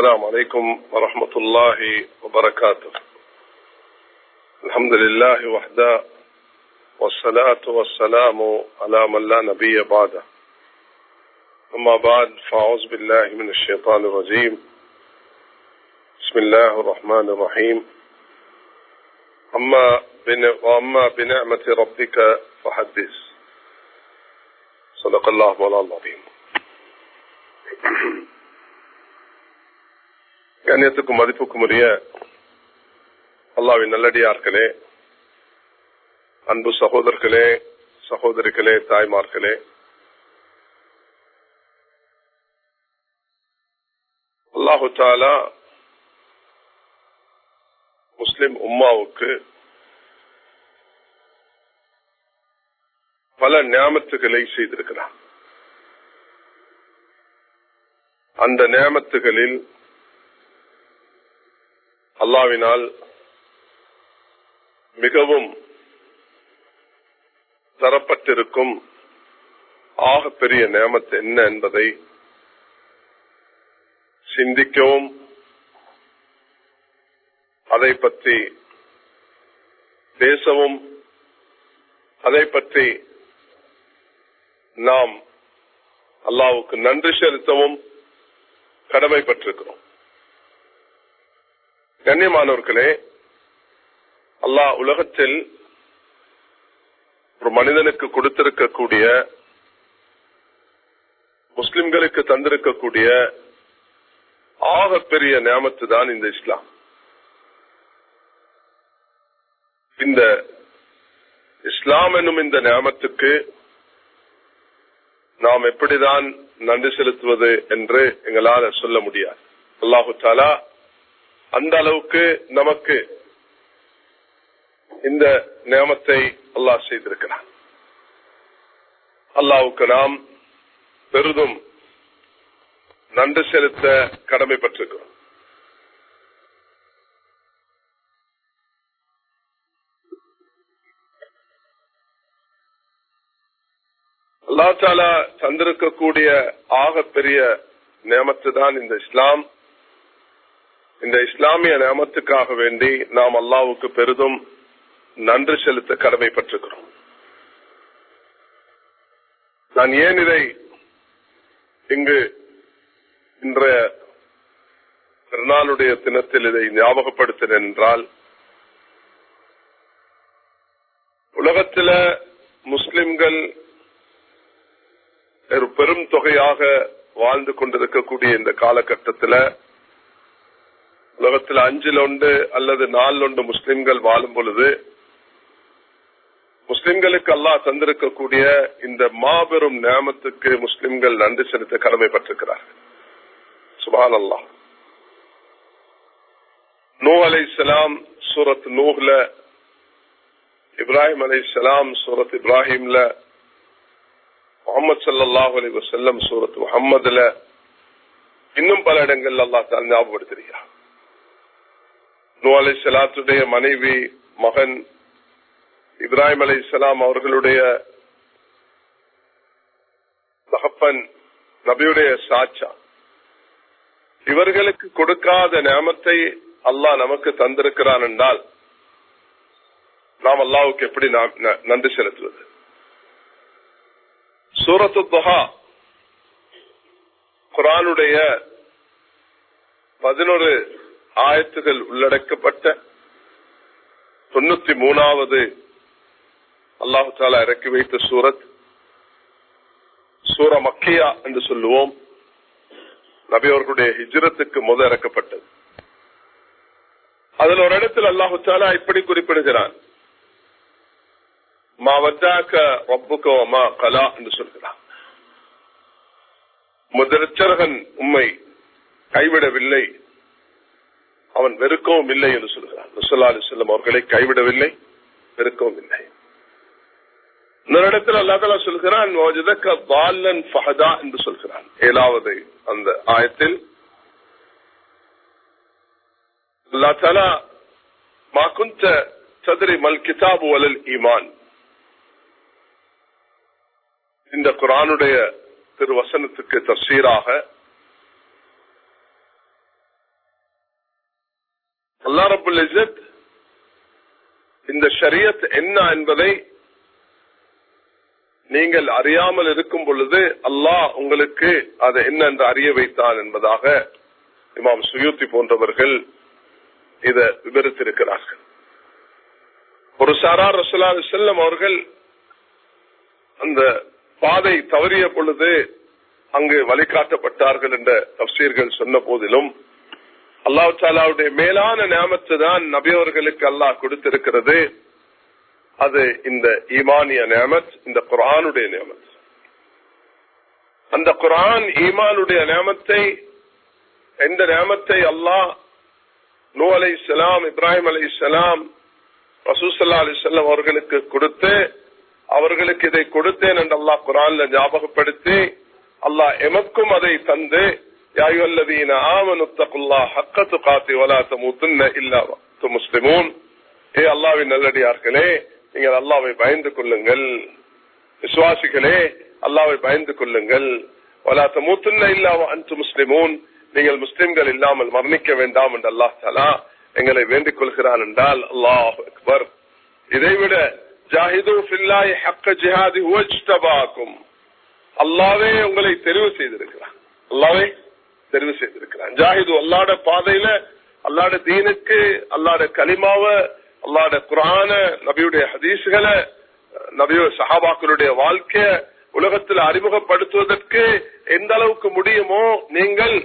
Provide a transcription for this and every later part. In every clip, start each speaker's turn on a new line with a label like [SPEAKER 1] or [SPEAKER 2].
[SPEAKER 1] السلام عليكم ورحمة الله وبركاته. الحمد لله وحده والصلاة والسلام على من لا نبي بعده. أما بعد فأعوذ بالله من الشيطان الرجيم. بسم الله الرحمن الرحيم. أما وأما بنعمة ربك فحدث. صدق الله مولانا العظيم. கண்ணியத்துக்கும் மதிப்புக்கும் உரிய அல்லாவின் நல்லடியார்களே அன்பு சகோதரர்களே சகோதரிகளே தாய்மார்களே. அல்லாஹு தாலா முஸ்லிம் உம்மாவுக்கு பல ஞாபத்துகளை செய்திருக்கிறார் அந்த நியமத்துகளில் அல்லாவினால் மிகவும் தரப்பட்டிருக்கும் ஆக பெரிய நியமத்து என்ன என்பதை சிந்திக்கவும் அதை பற்றி பேசவும் அதை பற்றி நாம் அல்லாவுக்கு நன்றி செலுத்தவும் கடமைப்பட்டிருக்கிறோம். கண்ணியமானவர்களே அல்லாஹ் உலகத்தில் ஒரு மனிதனுக்கு கொடுத்திருக்கக்கூடிய முஸ்லிம்களுக்கு தந்திருக்கக்கூடிய ஆக பெரிய நியமத்து தான் இந்த இஸ்லாம். இந்த இஸ்லாம் என்னும் இந்த நியமத்துக்கு நாம் எப்படிதான் நன்றி செலுத்துவது என்று எங்களால் சொல்ல முடியாது. அல்லாஹு தாலா அந்த அளவுக்கு நமக்கு இந்த நியமத்தை அல்லாஹ் செய்திருக்கிறார் அல்லாவுக்கு நாம் பெரிதும் நன்றி செலுத்த கடமைப்பட்டிருக்கிறோம் அல்லா தாலா தந்திருக்கக்கூடிய ஆக பெரிய நியமத்து தான் இந்த இஸ்லாம். இந்த இஸ்லாமிய நியமத்துக்காக வேண்டி நாம் அல்லாவுக்கு பெரிதும் நன்றி செலுத்த கடமைப்பட்டிருக்கிறோம். நான் ஏன் இதை இங்கு இன்றைய திருநாளுடைய தினத்தில் இதை ஞாபகப்படுத்தினேன் என்றால் உலகத்தில முஸ்லிம்கள் ஒரு பெரும் தொகையாக வாழ்ந்து கொண்டிருக்கக்கூடிய இந்த காலகட்டத்தில் உலகத்தில் அஞ்சில் ஒன்று அல்லது நாலு ஒன்று முஸ்லிம்கள் வாழும் பொழுது முஸ்லிம்களுக்கு அல்லாஹ் தந்திருக்கக்கூடிய இந்த மாபெரும் நியமத்துக்கு முஸ்லிம்கள் நன்றி செலுத்த கடமைப்பட்டிருக்கிறார்கள் சுபான் அல்லாஹ் நூ அலை சலாம் சூரத் நூஹ்ல இப்ராஹிம் அலை சலாம் சூரத் இப்ராஹிம்ல முகமது சல்லாஹ் அலி வசல்லம் சூரத் முகம்மதுல இன்னும் பல இடங்கள் அல்லா தான் ஞாபகப்படுத்திருக்கிறார். நூ அலை சலாத்துடைய மனைவி மகன் இப்ராஹிம் அலை இஸ்லாம் அவர்களுடைய தகப்பன் நபியுடைய சாச்சா இவர்களுக்கு கொடுக்காத நியமத்தை அல்லாஹ் நமக்கு தந்திருக்கிறான் என்றால் நாம் அல்லாவுக்கு எப்படி நன்றி செலுத்துவது? சூரத்து துஹா குரானுடைய பதினொரு ஆயத்துகள் உள்ளடக்கப்பட்ட தொண்ணூத்தி மூணாவது அல்லாஹு தாலா இறக்கி வைத்த சூரத். சூர மக்கியா என்று சொல்லுவோம். நபியவர்களுடைய ஹிஜ்ரத்துக்கு முத இறக்கப்பட்டது. அதுல ஒரு இடத்தில் அல்லாஹு தாலா இப்படி குறிப்பிடுகிறான். மா வஜாக்க ரப்புக்கோ மா கலா என்று சொல்கிறான். முதலச்சரகன் உண்மை கைவிடவில்லை. அவன் வெறுக்கவும் இல்லை என்று சொல்கிறான். முசல்லா அலி செல்லம் அவர்களை கைவிடவில்லை வெறுக்கவும் இல்லை. இன்னொரு இடத்தில் அல்லாதலா சொல்கிறான் என்று சொல்கிறான். ஏழாவது அந்த ஆயத்தில் அல்லா தாலா சதுரி மல் கிதாபு அலல் ஈமான். இந்த குரானுடைய திருவசனத்துக்கு தப்சீராக அல்லா ரபுல் இசத் இந்த ஷரியத் என்ன என்பதை நீங்கள் அறியாமல் இருக்கும் பொழுது அல்லாஹ் உங்களுக்கு அதை என்ன என்று அறிய வைத்தான் என்பதாக இமாம் சுயூத்தி போன்றவர்கள் இதை விவரித்திருக்கிறார்கள். ஒரு சாரார் ரசூலா செல்லம் அவர்கள் அந்த பாதை தவறிய பொழுது அங்கு வழிகாட்டப்பட்டார்கள் என்ற தப்சீர்கள் சொன்ன போதிலும் அல்லாஹ் தாலாவுடைய மேலான நியமத்து தான் நபியவர்களுக்கு அல்லாஹ் கொடுத்திருக்கிறது. அது இந்த ஈமானிய நியமத் இந்த குரானுடைய நியமத். அந்த குரான் ஈமானுடைய நியமத்தை எந்த நியமத்தை அல்லாஹ் நூ அலை இஸ்லாம் இப்ராஹிம் அலை இஸ்லாம் ரசூசல்லா அலிசல்லம் அவர்களுக்கு கொடுத்து அவர்களுக்கு இதை கொடுத்தேன் என்று அல்லாஹ் குரான்ல ஞாபகப்படுத்தி அல்லாஹ் எமக்கும் அதை தந்து யாயுல்லதீன ஆமனுத்தகுல்லா ஹக்கத்து காத்தி வலாத்த முத்துன்ன இல்லா முஸ்லிமூன் ஏ அல்லாவின் நல்லடியார்களே நீங்கள் அல்லாவை பயந்து கொள்ளுங்கள் விசுவாசிகளே அல்லாவை பயந்து கொள்ளுங்கள் வலாத்த மூத்துன்ன இல்லா அன்று முஸ்லிமூன் நீங்கள் முஸ்லிம்கள் இல்லாமல் மரணிக்க வேண்டாம் என்று அல்லாஹ் தலா எங்களை வேண்டிக் கொள்கிறான் என்றால் அல்லாஹ் அக்பர் இதைவிட ஜாஹிது ஃபில்லாஹி ஹக்க ஜிஹாதி ஹுவஜ்தபாக்கும் அல்லாவே உங்களை தெரிவு செய்திருக்கிறான் அல்லாவே தெரிவு செய்திருக்கிறான். ஜாஹிது அல்லாட பாதையில அல்லாட தீனுக்கு அல்லாட கலிமாவ அல்லாட குரான நபியுடைய ஹதீசுகளை நபியோ சஹாபாக்களுடைய வாழ்க்கைய உலகத்தில் அறிமுகப்படுத்துவதற்கு எந்த அளவுக்கு முடியுமோ நீங்கள்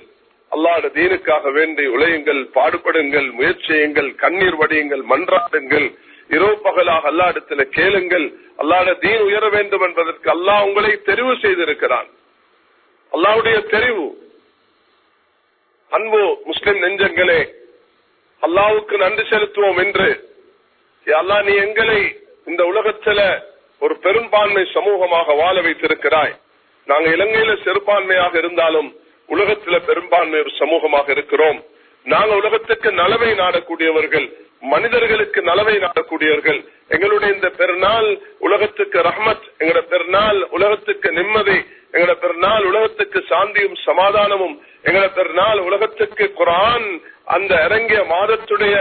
[SPEAKER 1] அல்லாட தீனுக்காக வேண்டி உழையுங்கள் பாடுபடுங்கள் முயற்சியுங்கள் கண்ணீர் வடியுங்கள் மன்றாடுங்கள் இரவு பகலாக அல்லாடத்துல கேளுங்கள் அல்லாட தீன் உயர வேண்டும் என்பதற்கு அல்லாஹ் உங்களை தெரிவு செய்திருக்கிறான். அல்லாவுடைய தெரிவு அன்பு முஸ்லிம் நெஞ்சங்களே அல்லாவுக்கு நன்றி செலுத்துவோம் என்று. அல்லா நீ எங்களை இந்த உலகத்துல ஒரு பெரும்பான்மை சமூகமாக வாழ வைத்திருக்கிறாய். நாங்க இலங்கையில சிறுபான்மையாக இருந்தாலும் உலகத்துல பெரும்பான்மை ஒரு சமூகமாக இருக்கிறோம். நாங்கள் உலகத்துக்கு நலவை நாடக்கூடியவர்கள் மனிதர்களுக்கு நலவை நாடக்கூடியவர்கள். எங்களுடைய இந்த பெருநாள் உலகத்துக்கு ரஹ்மத் எங்களோட பெருநாள் உலகத்துக்கு நிம்மதி எங்களோட பெருநாள் உலகத்துக்கு சாந்தியும் சமாதானமும் எங்களோட பெருநாள் உலகத்துக்கு குரான் அந்த இறங்கிய மாதத்துடைய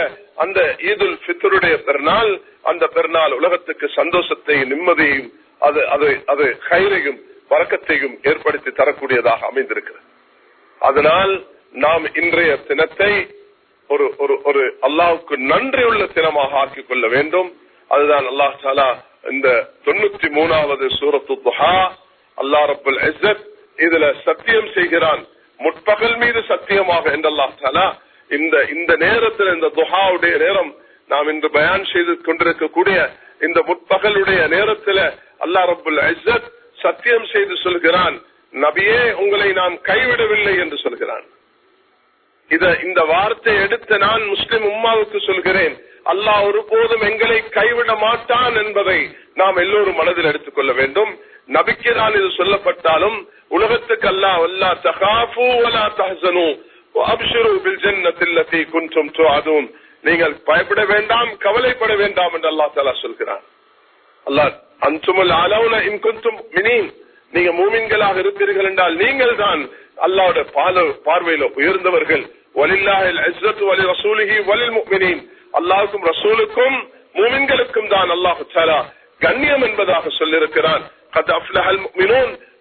[SPEAKER 1] அந்த ஈதுல் பித்தருடைய பெருநாள் அந்த பெருநாள் உலகத்துக்கு சந்தோஷத்தையும் நிம்மதியையும் அது அது அது கயிறையும் வழக்கத்தையும் ஏற்படுத்தி தரக்கூடியதாக அமைந்திருக்கிறது. அதனால் நாம் இன்றைய தினத்தை ஒரு ஒரு ஒரு அல்லாவுக்கு நன்றி உள்ள தினமாக ஆக்கிக் கொள்ள வேண்டும். அதுதான் அல்லாஹ் சாலா இந்த தொண்ணூத்தி மூணாவது சூரத்து துஹா அல்லா ரபுல் இதுல சத்தியம் செய்கிறான். முற்பகல் மீது சத்தியமாக என்ற அல்லாஹ் சாலா இந்த இந்த நேரத்தில் இந்த துஹாவுடைய நேரம் நாம் இன்று பயான் செய்து கொண்டிருக்கக்கூடிய இந்த முற்பகலுடைய நேரத்தில் அல்லா ரபுல் இஸ்ஸத் சத்தியம் செய்து சொல்கிறான். நபியே உங்களை நான் கைவிடவில்லை என்று சொல்கிறான். இத இந்த வார்த்தை எடுத்து நான் முஸ்லிம் உம்மாவுக்கு சொல்கிறேன். அல்லாஹ் ஒருபோதும் எங்களை கைவிட மாட்டான் என்பதை நாம் எல்லோரும் மனதில் எடுத்துக்கொள்ள வேண்டும். நபிக்குதான் இது சொல்லப்பட்டாலும் உலகத்துக்கு அல்லாஹ் அல்லா தகாஃபு வலா தஹசனு. அப்ஷிரு பில் ஜன்னத்தில் குன்றும் அதுவும் நீங்கள் பயப்பட வேண்டாம் கவலைப்பட வேண்டாம் என்று அல்லா தாலா சொல்கிறான். அல்லா அன்சுமல் அலவுன இன்குந்தும் மினீன். நீங்க மூமின்களாக இருப்பீர்கள் என்றால் நீங்கள் தான் அல்லாவோட பார்வையில உயர்ந்தவர்கள். அல்லாவுக்கும் ரசூலுக்கும் மூமின்களுக்கும் தான் அல்லாஹு கண்ணியம் என்பதாக சொல்லிருக்கிறான்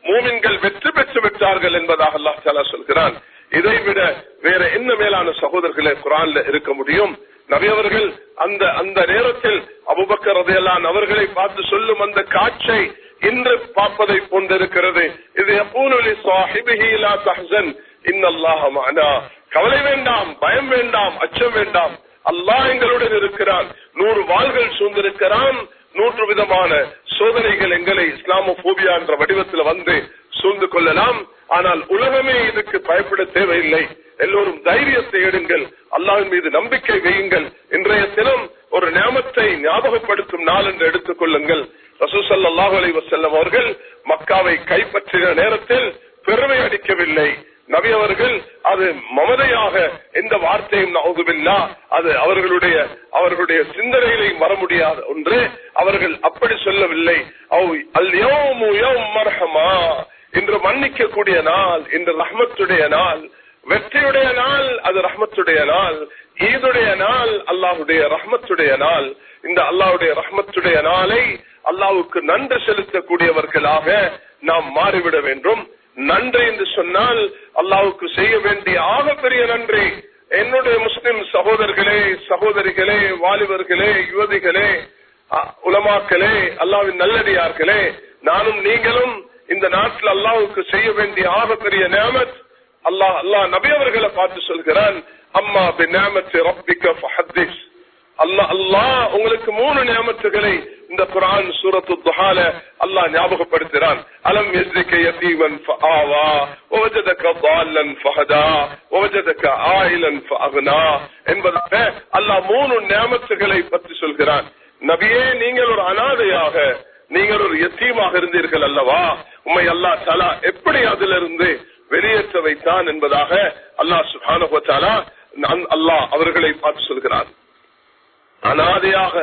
[SPEAKER 1] மூமின்கள் வெற்றி பெற்று விட்டார்கள் என்பதாக அல்லாஹ் தாலா சொல்கிறான் இதை விட வேற என்ன மேலான சகோதரர்களே குரான்ல இருக்க முடியும் நபியவர்கள் அந்த அந்த நேரத்தில் அபுபக்கர் அதையெல்லாம் அவர்களை பார்த்து சொல்லும் அந்த காட்சை இன்று பார்ப்பதை போன்றிருக்கிறது இது எப்பூனொலி சாஹிபிஹிலா தஹன் இன்னல்லாஹமானா கவலை வேண்டாம் பயம் வேண்டாம் அச்சம் வேண்டாம். அல்லாஹ் எங்களுடன் இருக்கிறான். நூறு வாள்கள் சூழ்ந்திருக்கிறான். நூற்று விதமான சோதனைகள் எங்களை இஸ்லாமோபியா என்ற வடிவத்தில் வந்து சூழ்ந்து கொள்ளலாம். ஆனால் உலகமே இதுக்கு பயப்பட தேவையில்லை. எல்லோரும் தைரியத்தை எடுங்கள். அல்லாஹின் மீது நம்பிக்கை வையுங்கள். இன்றைய தினம் ஒரு நியமத்தை ஞாபகப்படுத்தும் நாள் என்று எடுத்துக் கொள்ளுங்கள். ரசூசல்லாஹு அலி வசல்லம் அவர்கள் மக்காவை கைப்பற்றின நேரத்தில் பெருமை அடிக்கவில்லை. நபி அவர்கள் அது மமதையாக எந்த வார்த்தையும் நவுதுபில்லா அது அவர்களுடைய அவர்களுடைய சிந்தனையிலையும் வர முடியாத ஒன்று. அவர்கள் அப்படி சொல்லவில்லை. இன்று மன்னிக்கக்கூடிய நாள் இன்று ரஹ்மத்துடைய நாள். வெற்றியுடைய நாள் அது ரஹ்மத்துடைய நாள். ஈதுடைய நாள் அல்லாஹுடைய ரஹ்மத்துடைய நாள். இந்த அல்லாஹுடைய ரஹ்மத்துடைய நாளை அல்லாஹுக்கு நன்றி செலுத்தக்கூடியவர்களாக நாம் மாறிவிட வேண்டும். நன்றி என்று சொன்னால் அல்லாஹுக்கு செய்ய வேண்டிய ஆகப்பெரிய நன்றி. என்னுடைய முஸ்லிம் சகோதரர்களே சகோதரிகளே வாலிபர்களே யுவதிகளே உலமாக்களே அல்லாவின் நல்லடியார்களே நானும் நீங்களும் இந்த நாட்டில் அல்லாஹுக்கு செய்ய வேண்டிய ஆகப்பெரிய நேமத் அல்லாஹ் அல்லாஹ் நபி அவர்களை பார்த்து சொல்கிறான் அம்மா பி நேமத்து அல்லாஹ் அல்லாஹ் உங்களுக்கு மூணு நியமத்துகளை இந்த குர்ஆன் சூரத்து துஹால அல்லாஹ் ஞாபகப்படுத்துகிறான் அலம் யஸ்ரிக யதீமன் ஃபஆவா வவஜதக ضالًا ஃபஹதா வவஜதக ஆயிலன் ஃபஅக்னா என்பதாக அல்லாஹ் மூணு நியமத்துகளை பற்றி சொல்கிறான் நபியே நீங்கள் ஒரு அனாதையாக நீங்கள் ஒரு எத்தீமாக இருந்தீர்கள் அல்லவா உம்மை அல்லாஹ் தலா எப்படி அதிலிருந்து வெளியேற்ற வைத்தான் என்பதாக அல்லாஹ் சுப்ஹானஹு வ தஆலா நான் அல்லாஹ் அவர்களை பார்த்து சொல்கிறான் அனாதையாக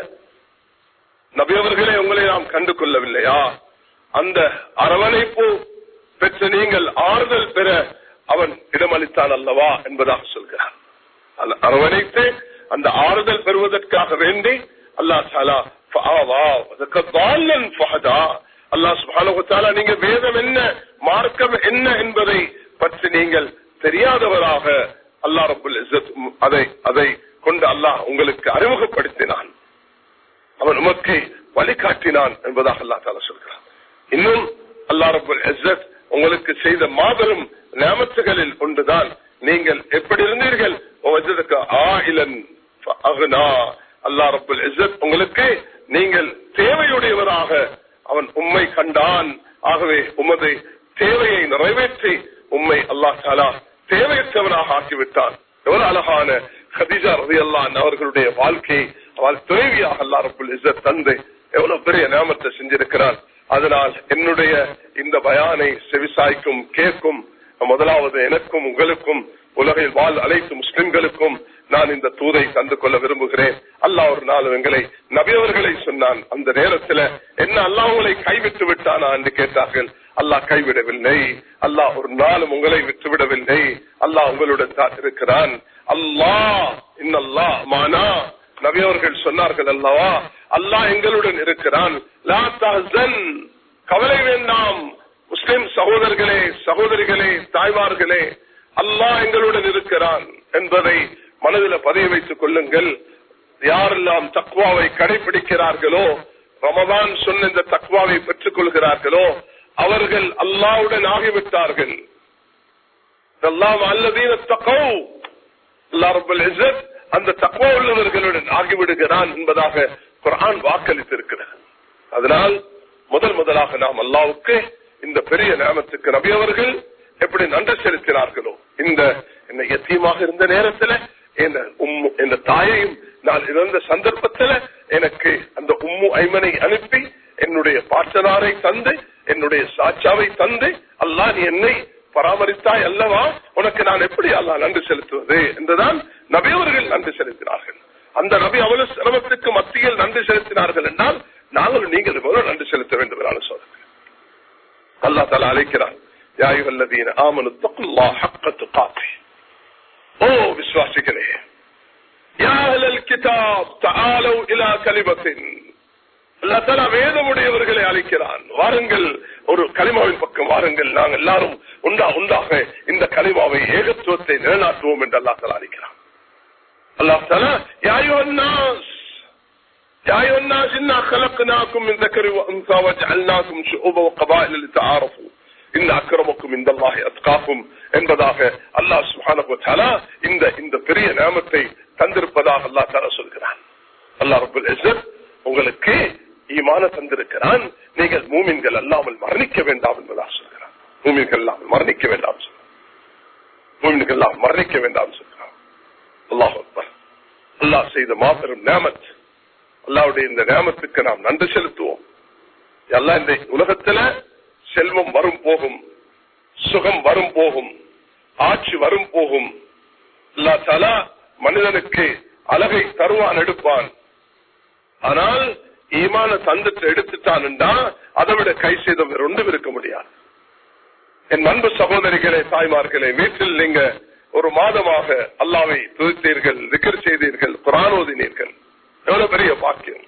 [SPEAKER 1] நபியவர்களே உங்களை நாம் கண்டு கொள்ளவில்லையா அந்த அரவணைப்பு பெற்ற நீங்கள் ஆறுதல் பெற அவன் இடமளித்தான் அல்லவா என்பதாக சொல்கிறார். அரவணைத்து அந்த ஆறுதல் பெறுவதற்காக வேண்டி அல்லாஹ் அல்லாஹ் அல்லா நீங்க வேதம் என்ன மார்க்கம் என்ன என்பதை பற்றி நீங்கள் தெரியாதவராக அல்லா அதை அதை கொண்டு அல்லாஹ் உங்களுக்கு அறிமுகப்படுத்தினான். அவன் உமக்கு வழிகாட்டினான் என்பதாக அல்லா தால சொல்கிறான். இன்னும் அல்லா ரபுல் இஸ்ஸத் உங்களுக்கு செய்த மாபெரும் நியமத்துகளில் ஒன்றுதான். நீங்கள் எப்படி இருந்தீர்கள்? வஜதக ஆயிலன் ஃபஅக்னா. அல்லாஹ் ரப்பல் உங்களுக்கு நீங்கள் தேவையுடையவராக அவன் உண்மை கண்டான். ஆகவே உமது தேவையை நிறைவேற்றி உண்மை அல்லா தாலா தேவையற்றவனாக ஆக்கிவிட்டான். எவ்வளவு அழகான ஹதிஜா ரவி அல்லான் அவர்களுடைய வாழ்க்கையை அவள் துணைவியாக அல்லாஹ் ரப்பல் தந்து எவ்வளவு பெரிய நியமத்தை செஞ்சிருக்கிறான் அதனால் என்னுடைய இந்த பயானை செவிசாய்க்கும் கேட்கும் முதலாவது எனக்கும் உங்களுக்கும் உலகில் வாழ் அனைத்து முஸ்லிம்களுக்கும் நான் இந்த தூதை தந்து கொள்ள விரும்புகிறேன். அல்லாஹ் ஒரு நாள் எங்களை நபியவர்களை சொன்னான். அந்த நேரத்துல என்ன அல்லாஹ் உங்களை கைவிட்டு விட்டானா என்று கேட்டார்கள். அல்லாஹ் கைவிடவில்லை. அல்லாஹ் ஒரு நாளும் உங்களை விட்டுவிடவில்லை. அல்லாஹ் உங்களுடன் தான் இருக்கிறான். அல்லாஹ் இன்னல்லா மானா. நபியவர்கள் சொன்னார்கள் அல்லவா? அல்லாஹ் எங்களுடன் இருக்கிறான். லா கவலை வேண்டாம். முஸ்லிம் சகோதரர்களே சகோதரிகளே தாய்மார்களே அல்லாஹ் எங்களுடன் இருக்கிறான் என்பதை மனதில் பதிய வைத்துக் கொள்ளுங்கள். யாரெல்லாம் தக்வாவை கடைபிடிக்கிறார்களோ ரமதான் சொன்ன இந்த தக்வாவை பெற்றுக் கொள்கிறார்களோ அவர்கள் அல்லாவுடன் ஆகிவிட்டார்கள். அல்லாஹ் அல்லதீன தக்கோ அல்லா ரபுல் இசத் அந்த தக்குவா உள்ளவர்களுடன் ஆகிவிடுகிறான் என்பதாக குரான் வாக்களித்திருக்கிறது. அதனால் முதல் முதலாக நாம் அல்லாவுக்கு இந்த பெரிய நேமத்துக்கு நபி அவர்கள் எப்படி நன்றி செலுத்தினார்களோ இந்த என்ன எத்தியமாக இருந்த நேரத்துல என் தாயையும் நான் இருந்த சந்தர்ப்பத்துல எனக்கு அந்த உம்மு ஐமனை அனுப்பி என்னுடைய பாட்டனாரை தந்து என்னுடைய சாட்சாவை தந்து அல்லாஹ் நீ என்னை பராமரித்தாய் அல்லவா? உனக்கு நான் எப்படி அல்லாஹ் நன்றி செலுத்துவது? என்றுதான் நபியவர்கள் நன்றி செலுத்தினார்கள். அந்த நபி அவ்வளவு சிரமத்துக்கு மத்தியில் நன்றி செலுத்தினார்கள் என்றால் நாங்களும் நீங்கள் எவ்வளவு நன்றி செலுத்த வேண்டும் என்று சொல்றேன் அல்லா தலா அழைக்கிறான் யாயுவல்லதீன ஆமனு தக்குல்லா ஹக்க துகாத்தி ஓ விசுவாசிகளே யா அஹ்லல் கிதாப் தஆலு இலா கலிமத்தின் அல்லாஹ் தஆலா வேதமுடையவர்களை அழைக்கிறான் வாருங்கள் ஒரு கலிமாவின் பக்கம் வாருங்கள் நாங்கள் எல்லாரும் உண்டா உண்டாக இந்த கலிமாவை ஏகத்துவத்தை நிலைநாட்டுவோம் என்று அல்லாஹ் தஆலா அழைக்கிறான் அல்லாஹ் தஆலா யா அய்யுஹன் நாஸ் يا أيها الناس إنا خلقناكم من ذكر وأنثى وجعلناكم شعوبا وقبائل لتعارفوا إن أكرمكم عند الله أتقاكم என்பதாக அல்லாஹ் சுப்ஹானஹு வ தஆலா இந்த இந்த பெரிய நியமத்தை தந்திருப்பதாக அல்லாஹ் தஆலா சொல்கிறான் அல்லாஹ் ரப்பல் இஸ்ஸத் உங்களுக்கு ஈமான தந்திருக்கிறான். நீங்கள் மூமின்கள் அல்லாமல் மரணிக்க வேண்டாம் என்பதாக சொல்கிறான். மூமின்கள் அல்லாமல் மரணிக்க வேண்டாம் சொல்கிறான். மூமின்கள் எல்லாம் மரணிக்க வேண்டாம் சொல்கிறான். அல்லாஹ் அல்லாஹ் செய்த மாபெரும் நேமத் அல்லாவுடைய இந்த நேமத்துக்கு நாம் நன்றி செலுத்துவோம். எல்லாம் இந்த உலகத்துல செல்வம் வரும் போகும் சுகம் வரும் போகும் ஆட்சி வரும் போகும். அல்லா தலா மனிதனுக்கு அழகை தருவான் எடுப்பான். ஆனால் ஈமான தந்துட்டு எடுத்துட்டான்டா அதை விட கை செய்த வேற ஒன்றும் இருக்க முடியாது. என் அன்பு சகோதரிகளே தாய்மார்களே வீட்டில் நீங்க ஒரு மாதமாக அல்லாவை துதித்தீர்கள் விக்கர் செய்தீர்கள் குரான் எவ்வளவு பெரிய பாக்கியம்.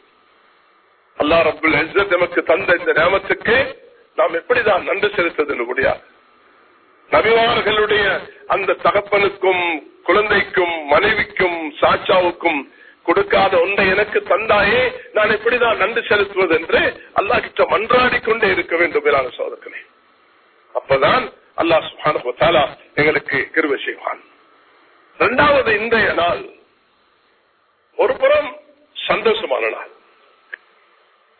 [SPEAKER 1] அல்லா ரபுல் நமக்கு தந்த இந்த நேமத்துக்கு நாம் எப்படிதான் நன்றி செலுத்தது முடியாது. நபிமார்களுடைய அந்த தகப்பனுக்கும் குழந்தைக்கும் மனைவிக்கும் சாச்சாவுக்கும் கொடுக்காத ஒன்றை எனக்கு தந்தாயே நான் எப்படிதான் நன்றி செலுத்துவது என்று அல்லாஹ் கிட்ட மன்றாடி கொண்டே இருக்க வேண்டும் மேலான சோதர்களே. அப்பதான் அல்லாஹ் சுஹான எங்களுக்கு கிருவ செய்வான். இரண்டாவது இன்றைய நாள் ஒரு புறம் சந்தோஷமான நாள்.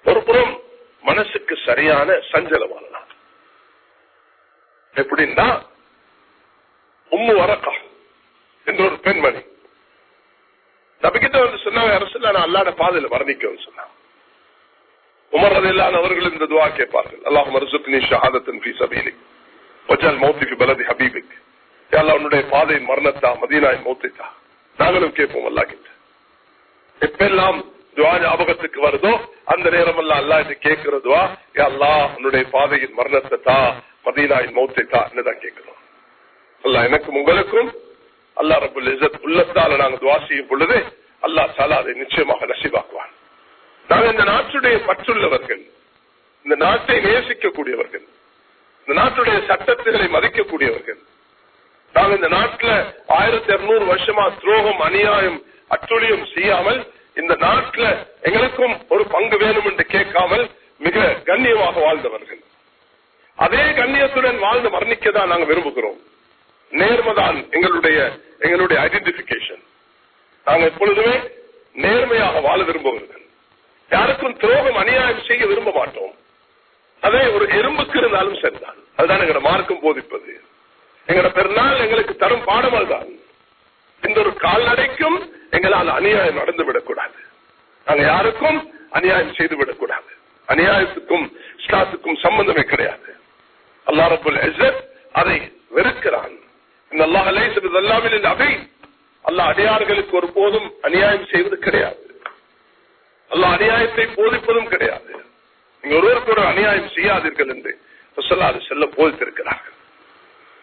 [SPEAKER 1] ஒரு புறம் மனசுக்கு சரியான சஞ்சலமான நாள். எப்படின்னா உம்மு வரக்கா என்ற ஒரு பெண்மணி சொன்னாங்க அரசு நான் அல்லாட பாதையில சொன்னாங்க. உமர் அவர்கள் இந்த துவா கேட்பார்கள். அல்லாஹ் ஷஹாதத்தின் வஜால் மௌத்திக்கு பலதி ஹபீபிக். அல்லா உன்னுடைய பாதையின் மரணத்தா? மதீனாயின் மௌத்தித்தா நாங்களும் கேட்போம் அல்லா கிட்ட. எப்பெல்லாம் துவா ஞாபகத்துக்கு வருதோ அந்த நேரம் எல்லாம் அல்லா இது கேட்கிறதுவா அல்லா உன்னுடைய பாதையின் மரணத்தை தா மதீனாயின் மௌத்தை தா என்னதான் கேட்கிறோம் அல்லா எனக்கும் உங்களுக்கும் அல்லா ரபுல் இசத் உள்ளத்தால நாங்க துவா செய்யும் பொழுது அல்லா சாலா அதை நிச்சயமாக நசிவாக்குவான் நாங்கள் இந்த நாட்டுடைய பற்றுள்ளவர்கள் இந்த நாட்டை நேசிக்கக்கூடியவர்கள் இந்த நாட்டுடைய சட்டத்துகளை மதிக்கக்கூடியவர்கள் நாங்கள் இந்த நாட்டில் ஆயிரத்தி இருநூறு வருஷமா துரோகம் அநியாயம் அட்டுழியம் செய்யாமல் இந்த நாட்டில் எங்களுக்கும் ஒரு பங்கு வேணும் என்று கேட்காமல் மிக கண்ணியமாக வாழ்ந்தவர்கள். அதே கண்ணியத்துடன் வாழ்ந்து மரணிக்க தான் நாங்கள் விரும்புகிறோம். நேர்மதான் எங்களுடைய எங்களுடைய ஐடென்டிபிகேஷன் நாங்கள் எப்பொழுதுமே நேர்மையாக வாழ விரும்புவர்கள். யாருக்கும் துரோகம் அநியாயம் செய்ய விரும்ப மாட்டோம். அதே ஒரு எறும்புக்கு இருந்தாலும் சரிதான். அதுதான் எங்களோட மார்க்கம் போதிப்பது. எங்களோட பெருநாள் எங்களுக்கு தரும் பாடம் அதுதான் இந்த ஒரு கால்நடைக்கும் எங்களால் அநியாயம் நடந்து விடக்கூடாது. நாங்கள் யாருக்கும் அநியாயம் செய்து விடக்கூடாது. அநியாயத்துக்கும் இஸ்லாத்துக்கும் சம்பந்தமே கிடையாது. அல்லா அதை வெறுக்கிறான். இந்த அல்லாஹ் அல்லாமல் அவை அல்லாஹ் அடியார்களுக்கு ஒருபோதும் அநியாயம் செய்வது கிடையாது. அல்ல அநியாயத்தை போதிப்பதும் கிடையாது. நீங்க ஒருவருக்கு ஒரு அநியாயம் செய்யாதீர்கள் என்று சொல்லாது செல்ல போதித்திருக்கிறார்கள்.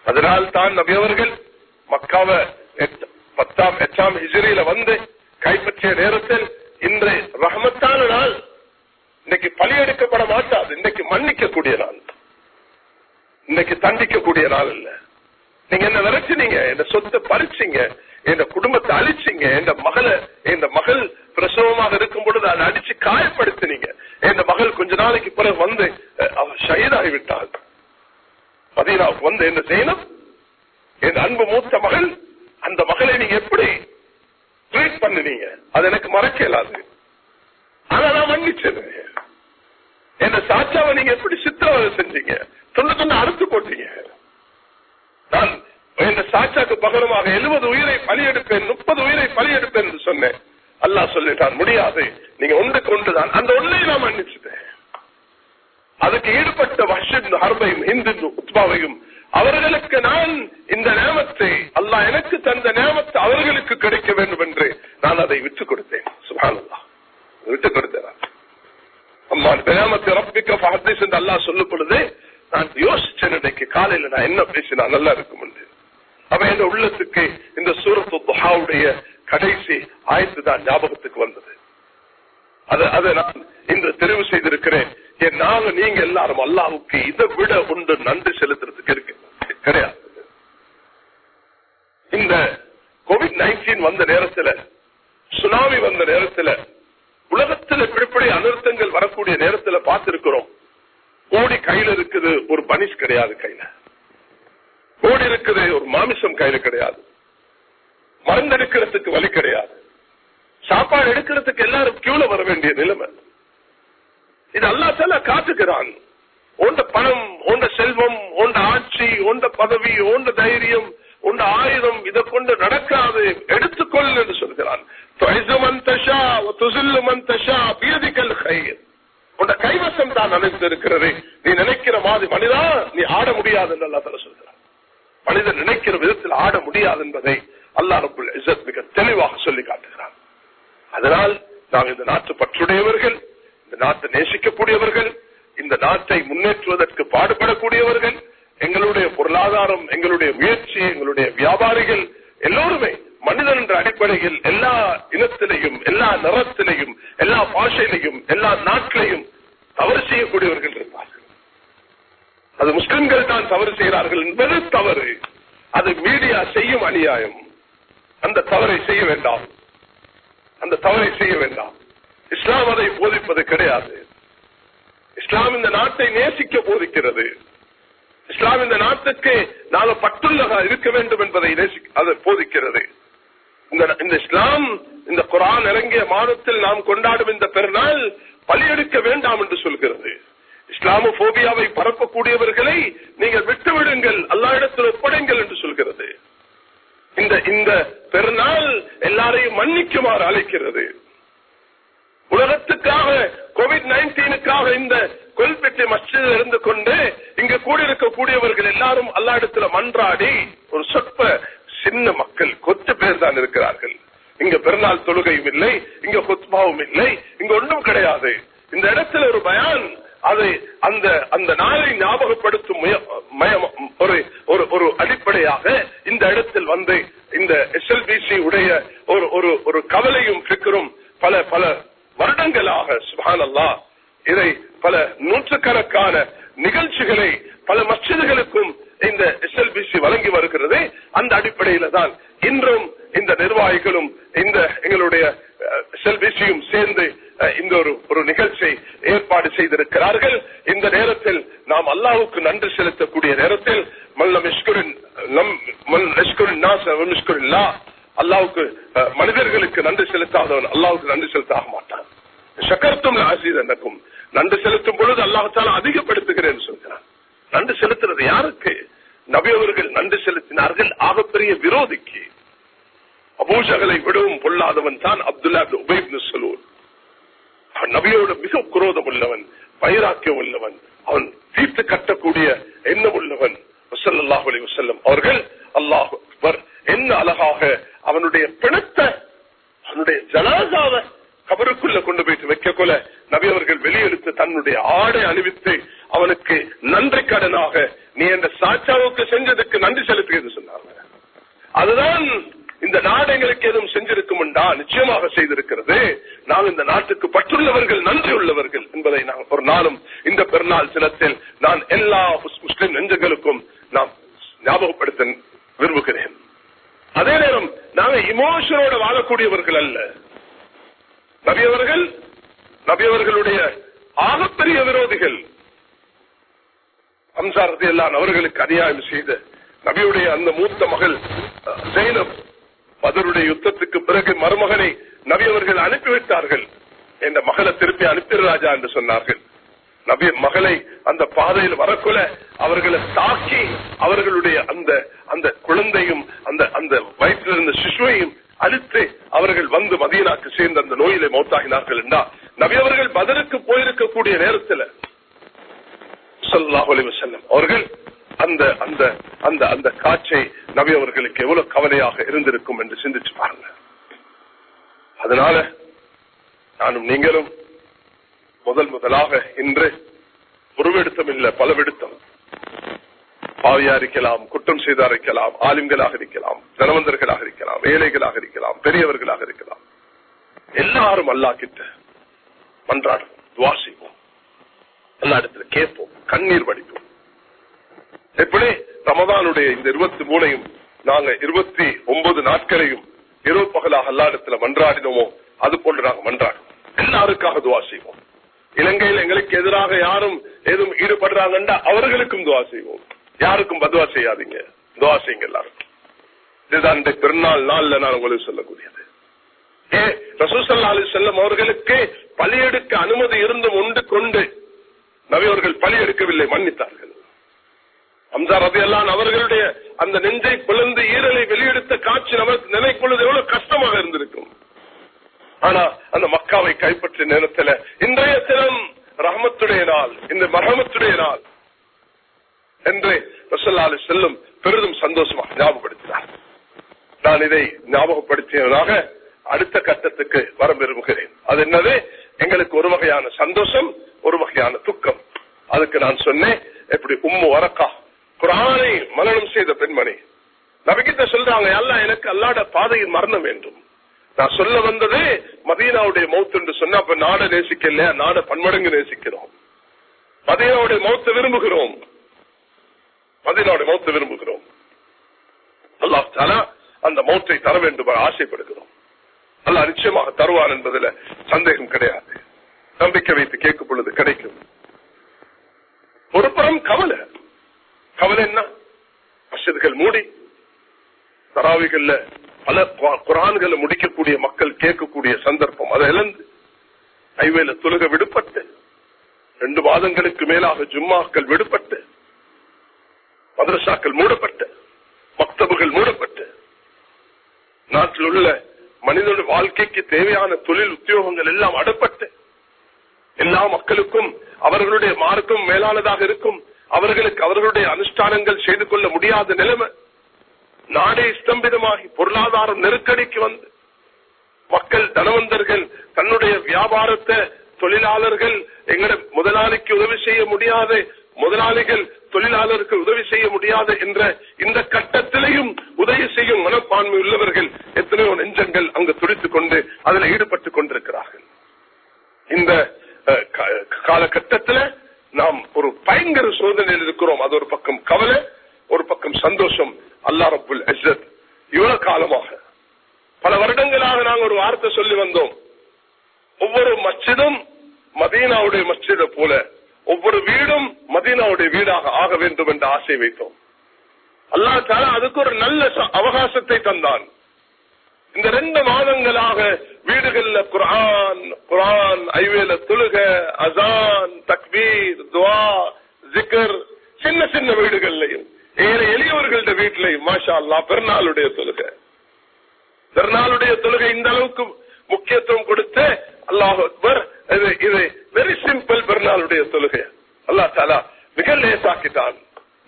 [SPEAKER 1] அதனால் தான் நபியவர்கள் மக்காவ பத்தாம் எட்டாம் ஹிஜரியில வந்து கைப்பற்றிய நேரத்தில் இன்று ரஹமத்தான நாள். இன்னைக்கு பலியெடுக்கப்பட மாட்டாது. இன்னைக்கு மன்னிக்கக்கூடிய நாள். இன்னைக்கு தண்டிக்கக்கூடிய நாள் இல்ல. நீங்க என்ன விரட்டினீங்க? இந்த சொத்தை பறிச்சீங்க? இந்த குடும்பத்தை அழிச்சீங்க. இந்த மகளை இந்த மகள் பிரசவமாக இருக்கும் பொழுது அதை அடிச்சு காயப்படுத்தினீங்க. இந்த மகள் கொஞ்ச நாளைக்கு பிறகு வந்து அவர் ஷயதாகி விட்டாள். மதீனாவுக்கு வந்து என்ன செய்யணும்? என் அன்பு மூத்த மகள் அந்த மகளை நீங்க எப்படி ட்ரீட் பண்ணினீங்க? அது எனக்கு மறக்க இயலாது ஆனா நான் மன்னிச்சது என்ன சாச்சாவை நீங்க எப்படி சித்திரவதை செஞ்சீங்க? சொன்ன சொன்ன அறுத்து போட்டீங்க. நான் என்ற சாச்சாக்கு பகரமாக எழுபது உயிரை பலியெடுப்பேன் முப்பது உயிரை பலியெடுப்பேன் என்று சொன்னேன். அல்லா சொல்லிட்டான் முடியாது. நீங்க ஒன்றுக்கு ஒன்றுதான் அந்த ஒன்றை நான் மன்னிச்சுட்டேன். அதுக்கு ஈடுபட்ட வஷின் ஹர்பையும் இந்து உத்பாவையும் அவர்களுக்கு நான் இந்த நேமத்தை அல்லாஹ் எனக்கு தந்த நேமத்தை அவர்களுக்கு கிடைக்க வேண்டும் என்று நான் அதை விட்டுக் கொடுத்தேன். சுபானல்லா விட்டுக் கொடுத்தேன் அம்மா நேமத்தை ரப்பிக்க ஹதீஸ் என்று அல்லாஹ் சொல்லும் பொழுது நான் யோசிச்சேன் இன்னைக்கு. காலையில நான் என்ன பேசினா நல்லா இருக்கும் என்று. அவ உள்ளத்துக்கு இந்த சூரத்து துஹாவுடைய கடைசி ஆயத்து தான் ஞாபகத்துக்கு வந்தது. அது அதை நான் இன்று தெரிவு செய்திருக்கிறேன். என் நாங்க நீங்க எல்லாரும் அல்லாவுக்கு இதை விட ஒன்று நன்றி செலுத்துறதுக்கு இருக்கு. கிடையாது. இந்த கோவிட் நைன்டீன் வந்த நேரத்தில் சுனாமி வந்த நேரத்தில் உலகத்தில் இப்படி அனர்த்தங்கள் வரக்கூடிய நேரத்தில் பார்த்திருக்கிறோம். கோடி கையில இருக்குது ஒரு பனிஷ் கிடையாது கையில. கோடி இருக்குது ஒரு மாமிசம் கையில கிடையாது. மருந்து எடுக்கிறதுக்கு வழி கிடையாது. சாப்பாடு எடுக்கிறதுக்கு எல்லாரும் கியூல வர வேண்டிய நிலைமை. இது அல்லா தலா காட்டுகிறான். உண்ட பணம் உண்ட செல்வம் உண்ட ஆட்சி உண்ட பதவி உண்ட தைரியம் உண்ட ஆயுதம் இதை கொண்டு நடக்காது. எடுத்துக்கொள் என்று சொல்கிறான். உண்ட கைவசம் தான் நினைத்து இருக்கிறது நீ நினைக்கிற மாதிரி மனிதா நீ ஆட முடியாது என்று அல்லா தலை மனிதன் நினைக்கிற விதத்தில் ஆட முடியாது என்பதை அல்லா ரபுல் இசத் மிக தெளிவாக சொல்லி காட்டுகிறார் அதனால் நாம் இந்த நாட்டு பற்றுடையவர்கள் இந்த நாட்டை நேசிக்கக்கூடியவர்கள் இந்த நாட்டை முன்னேற்றுவதற்கு பாடுபடக்கூடியவர்கள் எங்களுடைய பொருளாதாரம் எங்களுடைய முயற்சி எங்களுடைய வியாபாரிகள் எல்லோருமே மனிதன் என்ற அடிப்படையில் எல்லா இனத்திலையும் எல்லா நிறத்திலையும் எல்லா பாஷையிலையும் எல்லா நாட்டிலையும் தவறு செய்யக்கூடியவர்கள் இருப்பார்கள். அது முஸ்லிம்கள் தான் தவறு செய்கிறார்கள் என்பது தவறு. அது மீடியா செய்யும் அநியாயம். அந்த தவறை செய்ய வேண்டாம். அந்த தவறை செய்ய வேண்டாம். இஸ்லாம் அதை போதிப்பது கிடையாது. இஸ்லாம் இந்த நாட்டை நேசிக்க போதிக்கிறது. இஸ்லாம் இந்த நாட்டுக்கு நாங்க பட்டுள்ளதாக இருக்க வேண்டும் என்பதை நேசி- அது போதிக்கிறது. இந்த இந்த இஸ்லாம் இந்த குரான் இறங்கிய மாதத்தில் நாம் கொண்டாடும் இந்த பெருநாள் பலியெடுக்க வேண்டாம் என்று சொல்கிறது. இஸ்லாமோபியாவை பரப்பக்கூடியவர்களை நீங்கள் விட்டுவிடுங்கள் அல்லா இடத்தில் ஒப்படைங்கள் என்று சொல்கிறது. இந்த இந்த பெருநாள் எல்லாரையும் மன்னிக்குமாறு அழைக்கிறது. உலகத்துக்காக கோவிட் நைன்டீனுக்காக இந்த கொல்பெட்டி மஸ்ஜிதில் இருந்து கொண்டு இங்கு கூடியிருக்கக்கூடியவர்கள் எல்லாரும் அல்லா இடத்துல மன்றாடி ஒரு சொற்ப சின்ன மக்கள் கொத்து பேர் தான் இருக்கிறார்கள். இங்க பெருநாள் தொழுகையும் இல்லை இங்க கொத்பாவும் இல்லை இங்க ஒன்றும் கிடையாது. இந்த இடத்துல ஒரு பயான் அதை அந்த அந்த நாளை ஞாபகப்படுத்தும் ஒரு ஒரு ஒரு அடிப்படையாக இந்த இடத்தில் வந்து இந்த எஸ்எல்பிசி உடைய ஒரு ஒரு ஒரு கவலையும் பிக்கரும் பல பல வருடங்களாக சுபானல்லா இதை பல நூற்றுக்கணக்கான நிகழ்ச்சிகளை பல மசிதர்களுக்கும் இந்த எஸ்எல்பிசி வழங்கி வருகிறது. அந்த அடிப்படையில தான் இன்றும் இந்த நிர்வாகிகளும் இந்த எங்களுடைய எஸ்எல்பிசியும் சேர்ந்து அஹ், இந்த ஒரு ஒரு நிகழ்ச்சியை ஏற்பாடு செய்திருக்கிறார்கள் இந்த நேரத்தில் நாம் அல்லாஹ்வுக்கு நன்றி செலுத்தக்கூடிய நேரத்தில் மல்லம் இஷ்குரின் நம் மல் இஷ்குரின் நாஸ் வம் இஷ்குரில்லா அல்லாவுக்கு அஹ், மனிதர்களுக்கு நன்றி அல்லாவுக்கு நன்றி செலுத்த ஆக மாட்டான். சக்கரத்தும் ஆசீர் எனக்கும் நன்றி செலுத்தும் பொழுது அல்லாஹால அதிகப்படுத்துகிறேன் சொல்கிறான். நன்றி செலுத்துறது யாருக்கு? நபி அவர்கள் நன்றி செலுத்தினார்கள் ஆகப்பெரிய விரோதிக்கு. அபூஷகளை விடவும் பொல்லாதவன் தான் அப்துல்லா உபைப்னு சலூர் அவன் நபியோட மிக குரோதம் உள்ளவன் பயிராக்கியம் உள்ளவன் அவன் தீர்த்து கட்டக்கூடிய எண்ணம் உள்ளவன். வசல்லாஹ் அலி வசல்லம் அவர்கள் அல்லாஹ் அக்பர் என்ன அழகாக அவனுடைய பிணத்தை அவனுடைய ஜனாசாவை கபருக்குள்ள கொண்டு போயிட்டு வைக்க கொல நபி அவர்கள் வெளியெடுத்து தன்னுடைய ஆடை அணிவித்து அவனுக்கு நன்றி கடனாக நீ அந்த சாச்சாவுக்கு செஞ்சது நன்றி செலுத்துகிறது சொன்னாங்க அதுதான் இந்த நாடு எங்களுக்கு எதுவும் செஞ்சிருக்கும்டா நிச்சயமாக செய்திருக்கிறது நாம் இந்த நாட்டுக்கு பற்றுள்ளவர்கள் நன்றி உள்ளவர்கள் என்பதை நான் ஒரு நாளும் இந்த பெருநாள் தினத்தில் நான் எல்லா முஸ்- முஸ்லிம் நெஞ்சங்களுக்கும் நாம் ஞாபகப்படுத்த விரும்புகிறேன் அதே நேரம் நாங்க இமோஷனோட வாழக்கூடியவர்கள் அல்ல நபியவர்கள் நபியவர்களுடைய ஆகப்பெரிய விரோதிகள் அம்சாரதி எல்லாம் அவர்களுக்கு அநியாயம் செய்த நபியுடைய அந்த மூத்த மகள் அஹ், ஜெயினப் பதருடைய யுத்தத்துக்கு பிறகு மருமகனை நபி அவர்கள் அனுப்பிவிட்டார்கள் என்ற மகளை திருப்பி அனுப்பிடு ராஜா என்று சொன்னார்கள். நபி மகளை அந்த பாதையில் வரக்குல அவர்களை தாக்கி அவர்களுடைய அந்த அந்த குழந்தையும் அந்த அந்த வயிற்றில் இருந்த சிசுவையும் அழித்து அவர்கள் வந்து மதியனாக்கு சேர்ந்த அந்த நோயிலே மௌத்தாகினார்கள் என்றா நபி அவர்கள் பதருக்கு போயிருக்கக்கூடிய நேரத்தில் ஸல்லல்லாஹு அலைஹி அவர்கள் அந்த அந்த அந்த அந்த காட்சை நபி அவர்களுக்கு எவ்வளவு கவலையாக இருந்திருக்கும் என்று சிந்திச்சு பாருங்க அதனால நானும் நீங்களும் முதல் முதலாக இன்று உருவெடுத்தம் இல்ல பல விடுத்தம். பாவியா இருக்கலாம் குற்றம் செய்தார் இருக்கலாம் ஆலிம்களாக இருக்கலாம் தனவந்தர்களாக இருக்கலாம் ஏழைகளாக இருக்கலாம் பெரியவர்களாக இருக்கலாம். எல்லாரும் அல்லா கிட்ட மன்றாடும் துவா எல்லா இடத்துல கேட்போம் கண்ணீர் வடிப்போம். எப்படி? ரமதானுடைய இந்த இருபத்தி மூணையும் நாங்க இருபத்தி ஒன்பது நாட்களையும் இரவு பகலாக எல்லா இடத்துல மன்றாடினோமோ அது போன்று நாங்கள் மன்றாடுவோம் எல்லாருக்காக துவா செய்வோம். இலங்கையில் எங்களுக்கு எதிராக யாரும் எதுவும் ஈடுபடுறாங்கன்னா அவர்களுக்கும் துவா செய்வோம். யாருக்கும் பதுவா செய்யாதீங்க. துவா செய்யுங்க எல்லாருக்கும் இதுதான் இந்த பெருநாள் நாள்ல நான் உங்களுக்கு சொல்லக்கூடியது. ஏ ரசூசல்லா அலி செல்லம் அவர்களுக்கு பலியெடுக்க அனுமதி இருந்தும் உண்டு கொண்டு நவியவர்கள் பலி எடுக்கவில்லை மன்னித்தார்கள். அம்சா ரதியல்லான் அவர்களுடைய அந்த நெஞ்சை பிளந்து ஈரலை வெளியெடுத்த காட்சி நமக்கு நினைக்கொள்வது எவ்வளவு கஷ்டமாக இருந்திருக்கும். ஆனா அந்த மக்காவை கைப்பற்றிய நேரத்தில் இன்றைய தினம் ரஹமத்துடைய நாள் இந்த மரமத்துடைய நாள் என்று செல்லும் பெரிதும் சந்தோஷமாக ஞாபகப்படுத்தினார். நான் இதை ஞாபகப்படுத்தியதாக அடுத்த கட்டத்துக்கு வர விரும்புகிறேன். அது என்னது? எங்களுக்கு ஒரு வகையான சந்தோஷம் ஒரு வகையான துக்கம். அதுக்கு நான் சொன்னேன் எப்படி உம்மு வரக்கா குரானை மரணம் செய்த பெண்மணி. நபிகிட்ட சொல்றாங்க எல்லாம் எனக்கு அல்லாட பாதையில் மரணம் வேண்டும். நான் சொல்ல வந்தது மதீனாவுடைய மௌத் என்று சொன்னா அப்ப நாட நேசிக்கல நாட பன்மடங்கு நேசிக்கிறோம். மதீனாவுடைய மௌத்த விரும்புகிறோம். மதீனாவுடைய மௌத்த விரும்புகிறோம். அல்லாஹாலா அந்த மௌத்தை தர வேண்டும் ஆசைப்படுகிறோம். அல்லா நிச்சயமாக தருவான் என்பதுல சந்தேகம் கிடையாது. நம்பிக்கை வைத்து கேட்கும் பொழுது கிடைக்கும். ஒரு கவலை. கவலை என்ன? மசிதுகள் மூடி. தராவிகள்ல பல குரான்களை முடிக்கக்கூடிய மக்கள் கேட்கக்கூடிய சந்தர்ப்பம். அதை இழந்து ஹைவேல தொழுக விடுபட்டு ரெண்டு மாதங்களுக்கு மேலாக ஜும்மாக்கள் விடுபட்டு மதரசாக்கள் மூடப்பட்டு மக்தபுகள் மூடப்பட்டு நாட்டில் உள்ள மனிதனுடைய வாழ்க்கைக்கு தேவையான தொழில் உத்தியோகங்கள் எல்லாம் அடப்பட்டு எல்லா மக்களுக்கும் அவர்களுடைய மார்க்கம் மேலானதாக இருக்கும் அவர்களுக்கு அவர்களுடைய அனுஷ்டானங்கள் செய்து கொள்ள முடியாத நிலைமை. நாடே ஸ்தம்பிதமாகி பொருளாதாரம் நெருக்கடிக்கு வந்து மக்கள் தனவந்தர்கள் தன்னுடைய வியாபாரத்தை தொழிலாளர்கள் எங்களை முதலாளிக்கு உதவி செய்ய முடியாது முதலாளிகள் தொழிலாளருக்கு உதவி செய்ய முடியாது என்ற இந்த கட்டத்திலையும் உதவி செய்யும் மனப்பான்மை உள்ளவர்கள் எத்தனையோ நெஞ்சங்கள் அங்கு துடித்துக் கொண்டு அதில் ஈடுபட்டுக் கொண்டிருக்கிறார்கள். இந்த அஹ், காலகட்டத்தில் நாம் ஒரு பயங்கர சோதனையில் இருக்கிறோம். அது ஒரு பக்கம் கவலை ஒரு பக்கம் சந்தோஷம். அல்லா ரபுல் அஸ்ஸத் இவ்வளவு காலமாக. பல வருடங்களாக நாங்கள் ஒரு வார்த்தை சொல்லி வந்தோம். ஒவ்வொரு மச்சிதும் மதீனாவுடைய மஸ்ஜிதை போல ஒவ்வொரு வீடும் மதீனாவுடைய வீடாக ஆக வேண்டும் என்ற ஆசை வைத்தோம். அல்லாஹ் தாலா அதுக்கு ஒரு நல்ல அவகாசத்தை தந்தான். இந்த ரெண்டு மாதங்களாக வீடுகள்ல குரான் குரான் ஐவேல தொழுக அசான் தக்பீர் துவா ஜிகர் சின்ன சின்ன வீடுகள்லையும் ஏழை எளியவர்கள்ட வீட்டிலையும் மாஷா அல்லா பெருநாளுடைய தொழுக. பெருநாளுடைய தொழுகை இந்த அளவுக்கு முக்கியத்துவம் கொடுத்து அல்லாஹ் அக்பர் இது இது வெரி சிம்பிள் பெருநாளுடைய தொழுகை. அல்லா தாலா மிக லேசாக்கிட்டான்.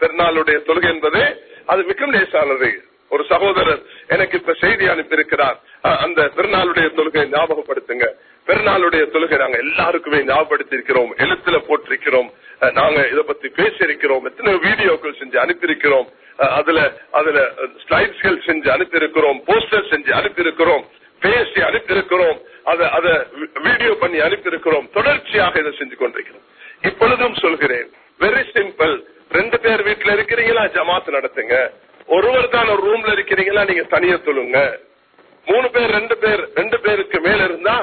[SPEAKER 1] பெருநாளுடைய தொழுகை என்பது அது மிக லேசானது. ஒரு சகோதரர் எனக்கு இப்ப செய்தி அனுப்பியிருக்கிறார். அந்த பெருநாளுடைய தொழுகை ஞாபகப்படுத்துங்க. பெருநாளுடைய தொழுகை நாங்க எல்லாருக்குமே ஞாபகப்படுத்தி இருக்கிறோம் எழுத்துல போட்டிருக்கிறோம். நாங்க இதை பத்தி பேசியிருக்கிறோம். எத்தனை வீடியோக்கள் செஞ்சு அனுப்பியிருக்கிறோம். அதுல அதுல ஸ்லைட்ஸ்கள் செஞ்சு அனுப்பியிருக்கிறோம். போஸ்டர் செஞ்சு அனுப்பியிருக்கிறோம். பேசி அனுப்பியிருக்கிறோம். அதை அதை வீடியோ பண்ணி அனுப்பியிருக்கிறோம். தொடர்ச்சியாக இதை செஞ்சு கொண்டிருக்கிறோம். இப்பொழுதும் சொல்கிறேன். வெரி சிம்பிள் ரெண்டு பேர் வீட்டுல இருக்கிறீங்களா? ஜமாத் நடத்துங்க. ஒருவர் தான் ஒரு ரூம்ல இருக்கிறீங்களா நீங்க தனியா தொழுங்க மூணு பேர் ரெண்டு பேர் ரெண்டு பேருக்கு மேல இருந்தா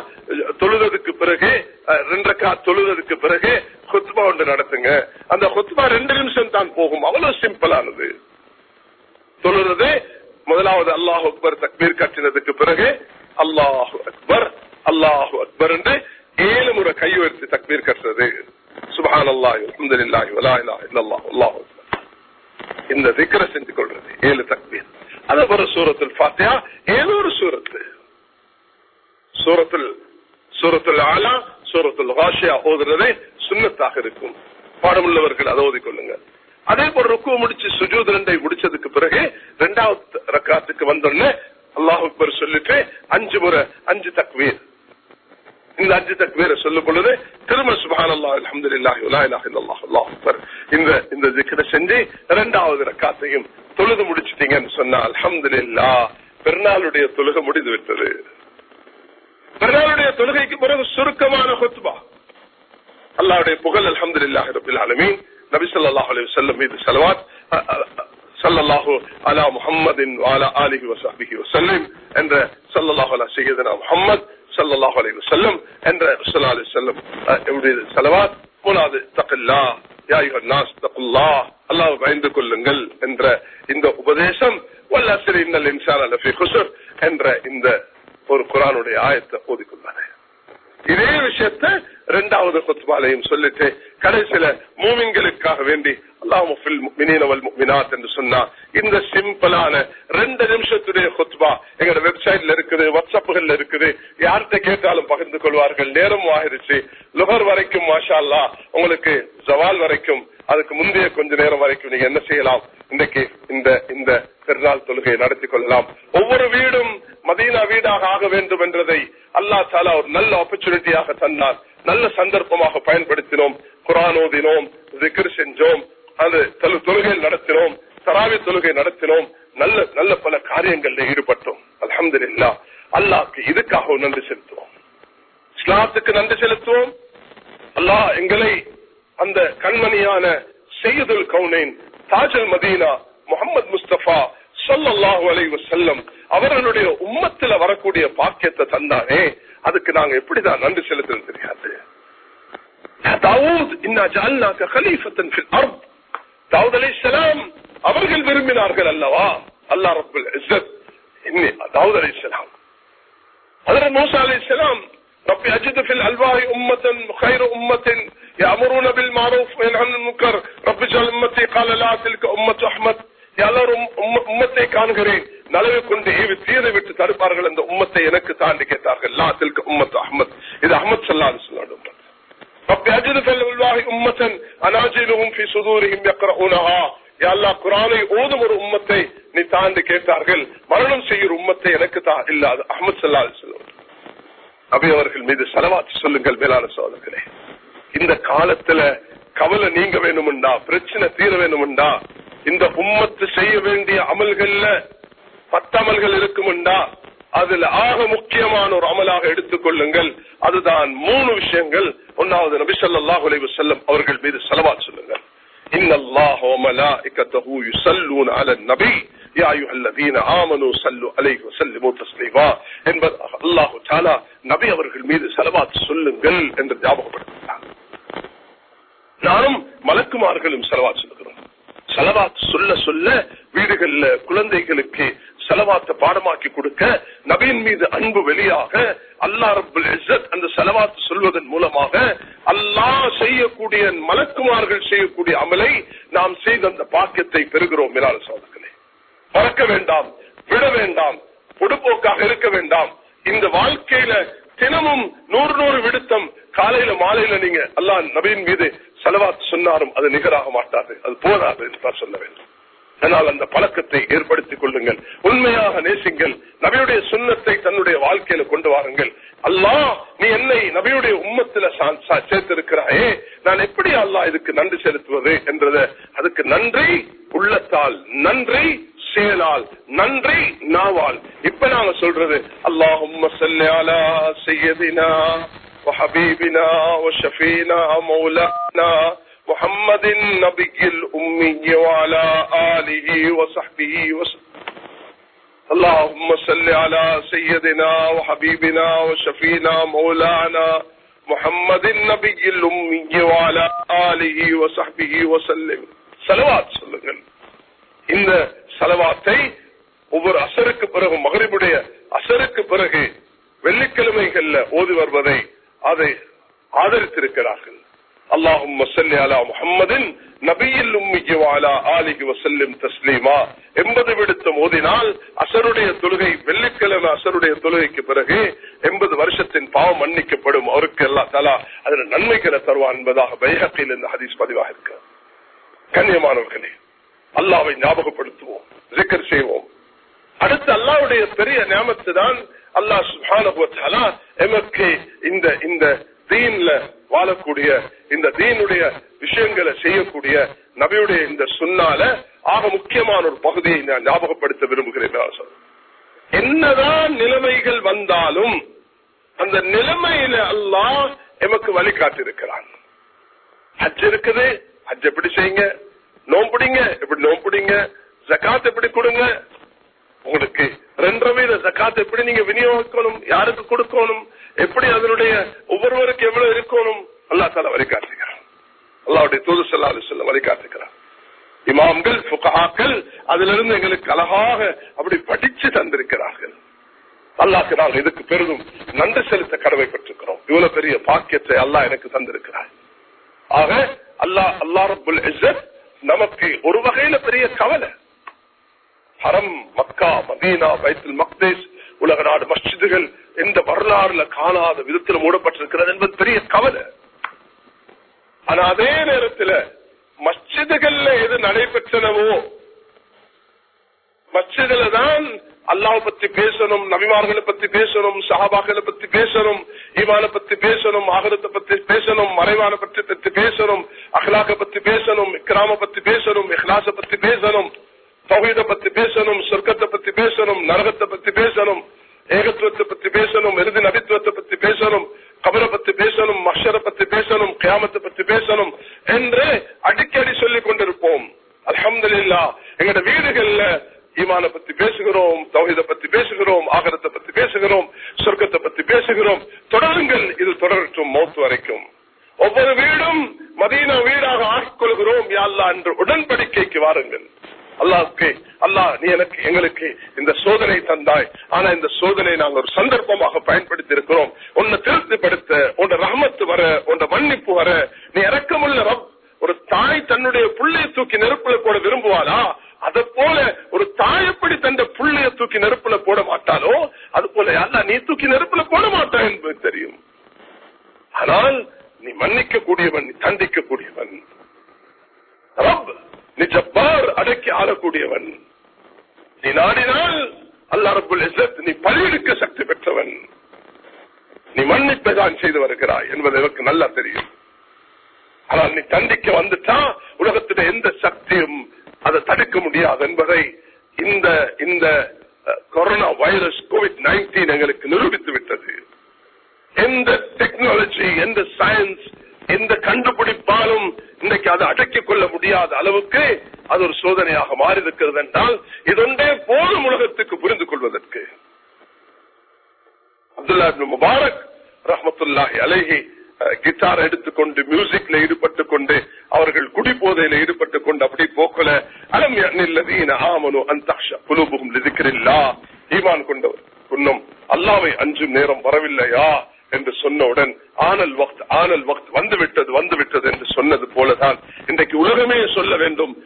[SPEAKER 1] தொழுததுக்கு பிறகு அஹ், ரெண்டு தொழுததுக்கு பிறகு ஹொத்மா ஒன்று நடத்துங்க. அந்த ஹொத்மா ரெண்டு நிமிஷம் தான் போகும். அவ்வளவு சிம்பிளானது தொழுறது முதலாவது அல்லாஹ் அக்பர் தக்பீர் கட்டினதுக்கு பிறகு அல்லாஹு அக்பர் அல்லாஹு அக்பர் என்று ஏழு முறை கை உயர்த்தி தக்பீர் கட்டுறது. சுபஹான் அல்லாஹ் அஹமது வலா அல்லாஹ் அல்லாஹ். அக்பர் இந்த திக்ர செஞ்சு கொள்றது ஏழு தக்பீர். அது ஒரு சூரத்தில் பாத்தியா ஏதோ ஒரு சூரத்து. சூரத்தில் சூரத்தில் ஆலா சூரத்தில் ஹாஷியா ஓதுறதே சுண்ணத்தாக இருக்கும். பாடமுள்ளவர்கள் அதை ஓதிக்கொள்ளுங்க அதே போல ருக்கு முடிச்சு சுஜூத் ரெண்டை முடிச்சதுக்கு பிறகு ரெண்டாவது ரக்காத்துக்கு வந்தோடனே அல்லாஹ் அக்பர் சொல்லிட்டு அஞ்சு முறை அஞ்சு தக்வீர் இந்த அஞ்சு தக்பீரை சொல்லும் பொழுது திரும்ப சுபான் அல்லா அலமதுல்லாஹி இந்த இந்த திக்ர செஞ்சு இரண்டாவது ரக்காத்தையும் தொழுது முடிச்சிட்டீங்கன்னு சொன்னா இல்லா பெருநாளுடைய தொழுகை முடிந்து விட்டது. பெருநாளுடைய தொழுகைக்கு பிறகு சுருக்கமான ஹுத்பா. அல்லாவுடைய புகழ் அல்ஹம்துலில்லாஹி ரப்பில் ஆலமீன். நபி ஸல்லல்லாஹு அலி வஸல்லம் மீது செலவாத் ஸலவாத் அ- அ- ஸல்லல்லாஹு அலா முஹம்மதின் வஅலா ஆலிஹி வஸஹ்பிஹி வஸல்லம் என்ற ஸல்லல்லாஹு அலா சய்யிதனா முஹம்மத் ஸல்லல்லாஹு அலைஹி வஸல்லம் என்ற ஸல்லல்லாஹு அலைஹி வஸல்லம் அ, என்னுடைய ஸலவாத் மூணாவது தக்கல்லா யா அய்யுஹன் நாஸ் தக்குல்லாஹ் அல்லாஹ் பயந்து கொள்ளுங்கள் என்ற இந்த உபதேசம் வல்லஸ்ரி இன்னல் இன்சான லஃபீ குஸ்ர் என்ற இந்த ஒரு குர்ஆனுடைய ஆயத்தை ஓதிக்கொள்வாரு இதே விஷயத்த இரண்டாவது குத்பாலையும் சொல்லிட்டு கடைசியில மூமின்களுக்காக வேண்டி அல்லாஹ் என்று சொன்னா இந்த சிம்பிளான ரெண்டு நிமிஷத்துடைய குத்பா எங்களோட வெப்சைட்ல இருக்குது வாட்ஸ்அப்புகள்ல இருக்குது யார்கிட்ட கேட்டாலும் பகிர்ந்து கொள்வார்கள் நேரம் ஆகிருச்சு லுகர் வரைக்கும் மாஷா அல்லாஹ் உங்களுக்கு ஜவால் வரைக்கும் அதுக்கு முந்தைய கொஞ்ச நேரம் வரைக்கும் நீங்க என்ன செய்யலாம்? இன்றைக்கு இந்த இந்த பெருநாள் தொழுகையை நடத்தி கொள்ளலாம். ஒவ்வொரு வீடும் மதீனா வீடாக ஆக வேண்டும் என்றதை அல்லாஹ் சாலா ஒரு நல்ல ஆப்பர்ச்சுனிட்டியாக தந்தார். நல்ல சந்தர்ப்பமாக பயன்படுத்தினோம். குரானோதினோம் செஞ்சோம் அது தொழுகையில் நடத்தினோம் தராவி தொழுகை நடத்தினோம். நல்ல நல்ல பல காரியங்கள்ல ஈடுபட்டோம். அலமது இல்லா அல்லாக்கு இதுக்காக நன்றி செலுத்துவோம். இஸ்லாத்துக்கு நன்றி செலுத்துவோம். அல்லாஹ் எங்களை அந்த கண்மணியான செய்யுதுல் கவுனேன் தாஜல் மதீனா முகமது முஸ்தபா சொல்லல்லாஹு அலைவு செல்லம் அவர்களுடைய உம்மத்துல வரக்கூடிய பாக்கியத்தை தந்தானே அதுக்கு நாங்க எப்படிதான் நன்றி செலுத்தணும் தெரியாது. அவர்கள் விரும்பினார்கள் அல்லவா? அல்லா ரபுல் தாவூத் அலி இஸ்லாம் அதனால் மூசா அலி இஸ்லாம் رب أجد في الألواح أمة خير أمة يأمرون بالمعروف وينهون عن المنكر رب اجعل أمتي قال لا تلك أمة أحمد எல்லாரும் உம்மத்தை காண்கிறேன் நலவை கொண்டு ஏவி தீரை விட்டு தடுப்பார்கள் அந்த உம்மத்தை எனக்கு தாண்டி கேட்டார்கள் லா தில்க உம்மத் அஹமத் இது அஹமத் சல்லாது சொல்லாடும் رب أجد في الألواح أمة أناجلهم في صدورهم يقرؤونها யா அல்லாஹ் குரானை ஓதும் ஒரு உம்மத்தை நீ தாண்டி கேட்டார்கள் மரணம் செய்யும் உம்மத்தை எனக்கு தான் இல்ல அது அஹமது சல்லா சொல்லுவோம் நபி அவர்கள் மீது செலவாத்து சொல்லுங்கள் மேலான சோதர்களே இந்த காலத்துல கவலை நீங்க வேணும்டா பிரச்சனை தீர வேணும்டா இந்த உம்மத்து செய்ய வேண்டிய அமல்கள்ல பத்தமல்கள் இருக்கும்டா அதுல ஆக முக்கியமான ஒரு அமலாக எடுத்துக்கொள்ளுங்கள் அதுதான் மூணு விஷயங்கள். ஒன்னாவது நபி சொல்லாஹ் செல்லும் அவர்கள் மீது செலவா சொல்லுங்கள். இன்னல்லாஹ் மலா இக்கத்தூ யுசல்லூன் அலன் நபி. நபி அவர்கள் மீது செலவாத்து சொல்லுங்கள் என்று ஞாபகப்படுத்துகிறார் நானும் மலக்குமார்களும் செலவாத்து சொல்லுகிறோம். செலவாத் சொல்ல சொல்ல வீடுகள்ல குழந்தைகளுக்கு செலவாத்த பாடமாக்கி கொடுக்க நபியின் மீது அன்பு வெளியாக அல்லா செலவாத்து சொல்வதன் மூலமாக அல்லாஹ் செய்யக்கூடிய மலக்குமார்கள் செய்யக்கூடிய அமலை நாம் செய்த அந்த பாக்கியத்தை பெறுகிறோம் மிலால் மறக்க வேண்டாம் விட வேண்டாம் பொடுப்போக்காக இருக்க வேண்டாம். இந்த வாழ்க்கையில தினமும் நூறு நூறு விடுத்தம் காலையில மாலையில நீங்க அல்லாஹ் நபியின் மீது செலவா சொன்னாரும் அது நிகராக மாட்டாது அது போதாது என்று சொல்ல வேண்டும். அதனால் அந்த பழக்கத்தை ஏற்படுத்திக் கொள்ளுங்கள் உண்மையாக நேசிங்கள் நபியுடைய சுண்ணத்தை தன்னுடைய வாழ்க்கையில கொண்டு வாருங்கள். அல்லாஹ் நீ என்னை நபியுடைய உம்மத்துல சா- சேர்த்திருக்கிறாயே நான் எப்படி அல்லாஹ் இதுக்கு நன்றி செலுத்துவது என்றத அதுக்கு நன்றி உள்ளத்தால் நன்றி செயலால் நன்றி நாவால் இப்ப நாங்க சொல்றது அல்லாஹும் سيدنا وحبيبنا وشفينا مولانا محمد النبي الأمي وعلى آله وصحبه وسلم اللهم صل على سيدنا وحبيبنا وشفينا مولانا محمد النبي الأمي وعلى آله وصحبه وسلم صلوات சொல்லுங்கள் இந்த செலவாத்தை ஒவ்வொரு அசருக்கு பிறகு மகரிபுடைய அசருக்கு பிறகு வெள்ளிக்கிழமைகள்ல ஓதி வருவதை அதை ஆதரித்திருக்கிறார்கள். அல்லாஹும் அலா நபியில் உம்மிக்கு வசல்லிம் தஸ்லீமா. எண்பது விடுத்தம் ஓதினால் அசருடைய தொழுகை வெள்ளிக்கிழமை அசருடைய தொழுகைக்கு பிறகு எண்பது வருஷத்தின் பாவம் மன்னிக்கப்படும். அவருக்கு எல்லா தலா அதுல நன்மைகளை தருவான் என்பதாக பைஹத்தில் இந்த ஹதீஸ் பதிவாக இருக்கிறது கண்ணியமானவர்களே அல்லாவை ஞாபகப்படுத்துவோம் ஜிக்கர் செய்வோம். அடுத்து அல்லாவுடைய பெரிய நியமத்து தான் அல்லாஹ் சுப்ஹானஹு எமக்கு இந்த இந்த தீன்ல வாழக்கூடிய இந்த தீனுடைய விஷயங்களை செய்யக்கூடிய நபியுடைய இந்த சுண்ணால ஆக முக்கியமான ஒரு பகுதியை நான் ஞாபகப்படுத்த விரும்புகிறேன் என்னதான் நிலைமைகள் வந்தாலும் அந்த நிலைமையில அல்லாஹ் எமக்கு வழிகாட்டிருக்கிறான் ஹஜ் இருக்குது ஹஜ் எப்படி செய்யுங்க? நோம்புடிங்க இப்படி நோம்புடிங்க ஜக்காத் எப்படி கொடுங்க? உங்களுக்கு ரெண்டரை வீத ஜக்காத் எப்படி நீங்க விநியோகிக்கணும்? யாருக்கு கொடுக்கணும்? எப்படி அதனுடைய ஒவ்வொருவருக்கு எவ்வளவு இருக்கணும்? அல்லா தால வழிகாட்டுகிறான். அல்லாவுடைய தூது செல்லா செல்ல வழிகாட்டுகிறான். இமாம்கள் புகாக்கள் அதுல இருந்து எங்களுக்கு அழகாக அப்படி படிச்சு தந்திருக்கிறார்கள். அல்லாக்கு நாங்கள் இதுக்கு பெரிதும் நன்றி செலுத்த கடமைப்பட்டிருக்கிறோம். இவ்வளவு பெரிய பாக்கியத்தை அல்லாஹ் எனக்கு தந்திருக்கிறார். ஆக அல்லாஹ் அல்லா ரபுல் இஸ்ஸத் நமக்கு ஒரு வகையில பெரிய கவலை. ஹரம் மக்கா மதீனா பைத்துல் மக்தேஷ் உலக நாடு மஸ்ஜிதுகள் எந்த வரலாறுல காணாத விதத்தில் மூடப்பட்டிருக்கிறது என்பது பெரிய கவலை. ஆனா அதே நேரத்தில் மஸ்ஜிதுகள்ல எது நடைபெற்றனவோ மச்சதுல தான் அல்லாஹ் பத்தி பேசணும் நபிமார்களை பத்தி பேசணும் சஹாபாக்களை பத்தி பேசணும் ஈமான பத்தி பேசணும் ஆகரத்தை பத்தி பேசணும் மறைவான பற்றி பத்தி பேசணும் அஹ்லாக்க பத்தி பேசணும் இக்ராம பத்தி பேசணும் இஹ்லாச பத்தி பேசணும் தௌஹீத பத்தி பேசணும் சொர்க்கத்தை பத்தி பேசணும் நரகத்தை பத்தி பேசணும் ஏகத்துவத்தை பத்தி பேசணும் இறுதி நபித்துவத்தை பத்தி பேசணும் கபரை பத்தி பேசணும் மஷரை பத்தி பேசணும் கியாமத்தை பத்தி பேசணும் என்று அடிக்கடி சொல்லிக் கொண்டிருப்போம் அல்ஹம்துலில்லா எங்கட வீடுகள்ல ஈமான பத்தி பேசுகிறோம் தௌஹித பத்தி பேசுகிறோம் ஆகரத்தை பத்தி பேசுகிறோம் சொர்க்கத்தை பத்தி பேசுகிறோம். தொடருங்கள். இது தொடரட்டும் மௌத்து வரைக்கும். ஒவ்வொரு வீடும் மதீன வீடாக ஆக்கிக் கொள்கிறோம் யாழ்லா என்று உடன்படிக்கைக்கு வாருங்கள். அல்லாஹ்க்கு அல்லாஹ் நீ எனக்கு எங்களுக்கு இந்த சோதனை தந்தாய். ஆனா இந்த சோதனை நாங்கள் ஒரு சந்தர்ப்பமாக பயன்படுத்தி இருக்கிறோம் உன்னை திருப்திப்படுத்த உன் ரஹமத்து வர உன் மன்னிப்பு வர நீ இறக்கமுள்ள ரப் ஒரு தாய் தன்னுடைய புள்ளையை தூக்கி நெருப்புல போட விரும்புவாளா? அதை போல ஒரு தாய் எப்படி தந்த புள்ளைய தூக்கி நெருப்புல போட மாட்டாலோ அது போல அல்ல நீ தூக்கி நெருப்புல போட மாட்டா என்பது தெரியும். ஆனால் நீ மன்னிக்க கூடியவன் நீ தண்டிக்க கூடியவன் நீ ஜப்பார் அடக்கி ஆளக்கூடியவன். நீ நாடினால் அல்லா ரபுல் நீ பழியெடுக்க சக்தி பெற்றவன். நீ மன்னிப்பை தான் செய்து வருகிறாய் என்பது எனக்கு நல்லா தெரியும். ஆனால் நீ தண்டிக்க வந்துட்டா உலகத்துடைய எந்த சக்தியும் அதை தடுக்க முடியாது என்பதை இந்த இந்த கொரோனா வைரஸ் கோவிட் நைன்டீன் எங்களுக்கு நிரூபித்து விட்டது. எந்த டெக்னாலஜி எந்த சயின்ஸ் எந்த கண்டுபிடிப்பாலும் இன்னைக்கு அதை அடக்கிக் கொள்ள முடியாத அளவுக்கு அது ஒரு சோதனையாக மாறியிருக்கிறது என்றால் இதொன்றே போதும் உலகத்துக்கு புரிந்து கொள்வதற்கு. அப்துல்லா முபாரக் ரஹமத்துல்லாஹி அலேஹி கிட்டார் எடுத்துக்கொண்டு மியூசிக்ல ஈடுபட்டுக் கொண்டு அவர்கள் குடிபோதையில ஈடுபட்டு கொண்டு அப்படி போக்கல. அலம் ஆமனு அந்த தக்ஷ குலூபுஹும் ஈமான் கொண்டவர். இன்னும் அல்லாவை அஞ்சும் நேரம் வரவில்லையா? என்று சொன்னவுடன் ஆனல் வக்த் ஆனல் வக்த் வந்துவிட்டது வந்துவிட்டது என்று சொன்னது போலதான். இன்றைக்கு உலகமே சொல்ல வேண்டும்.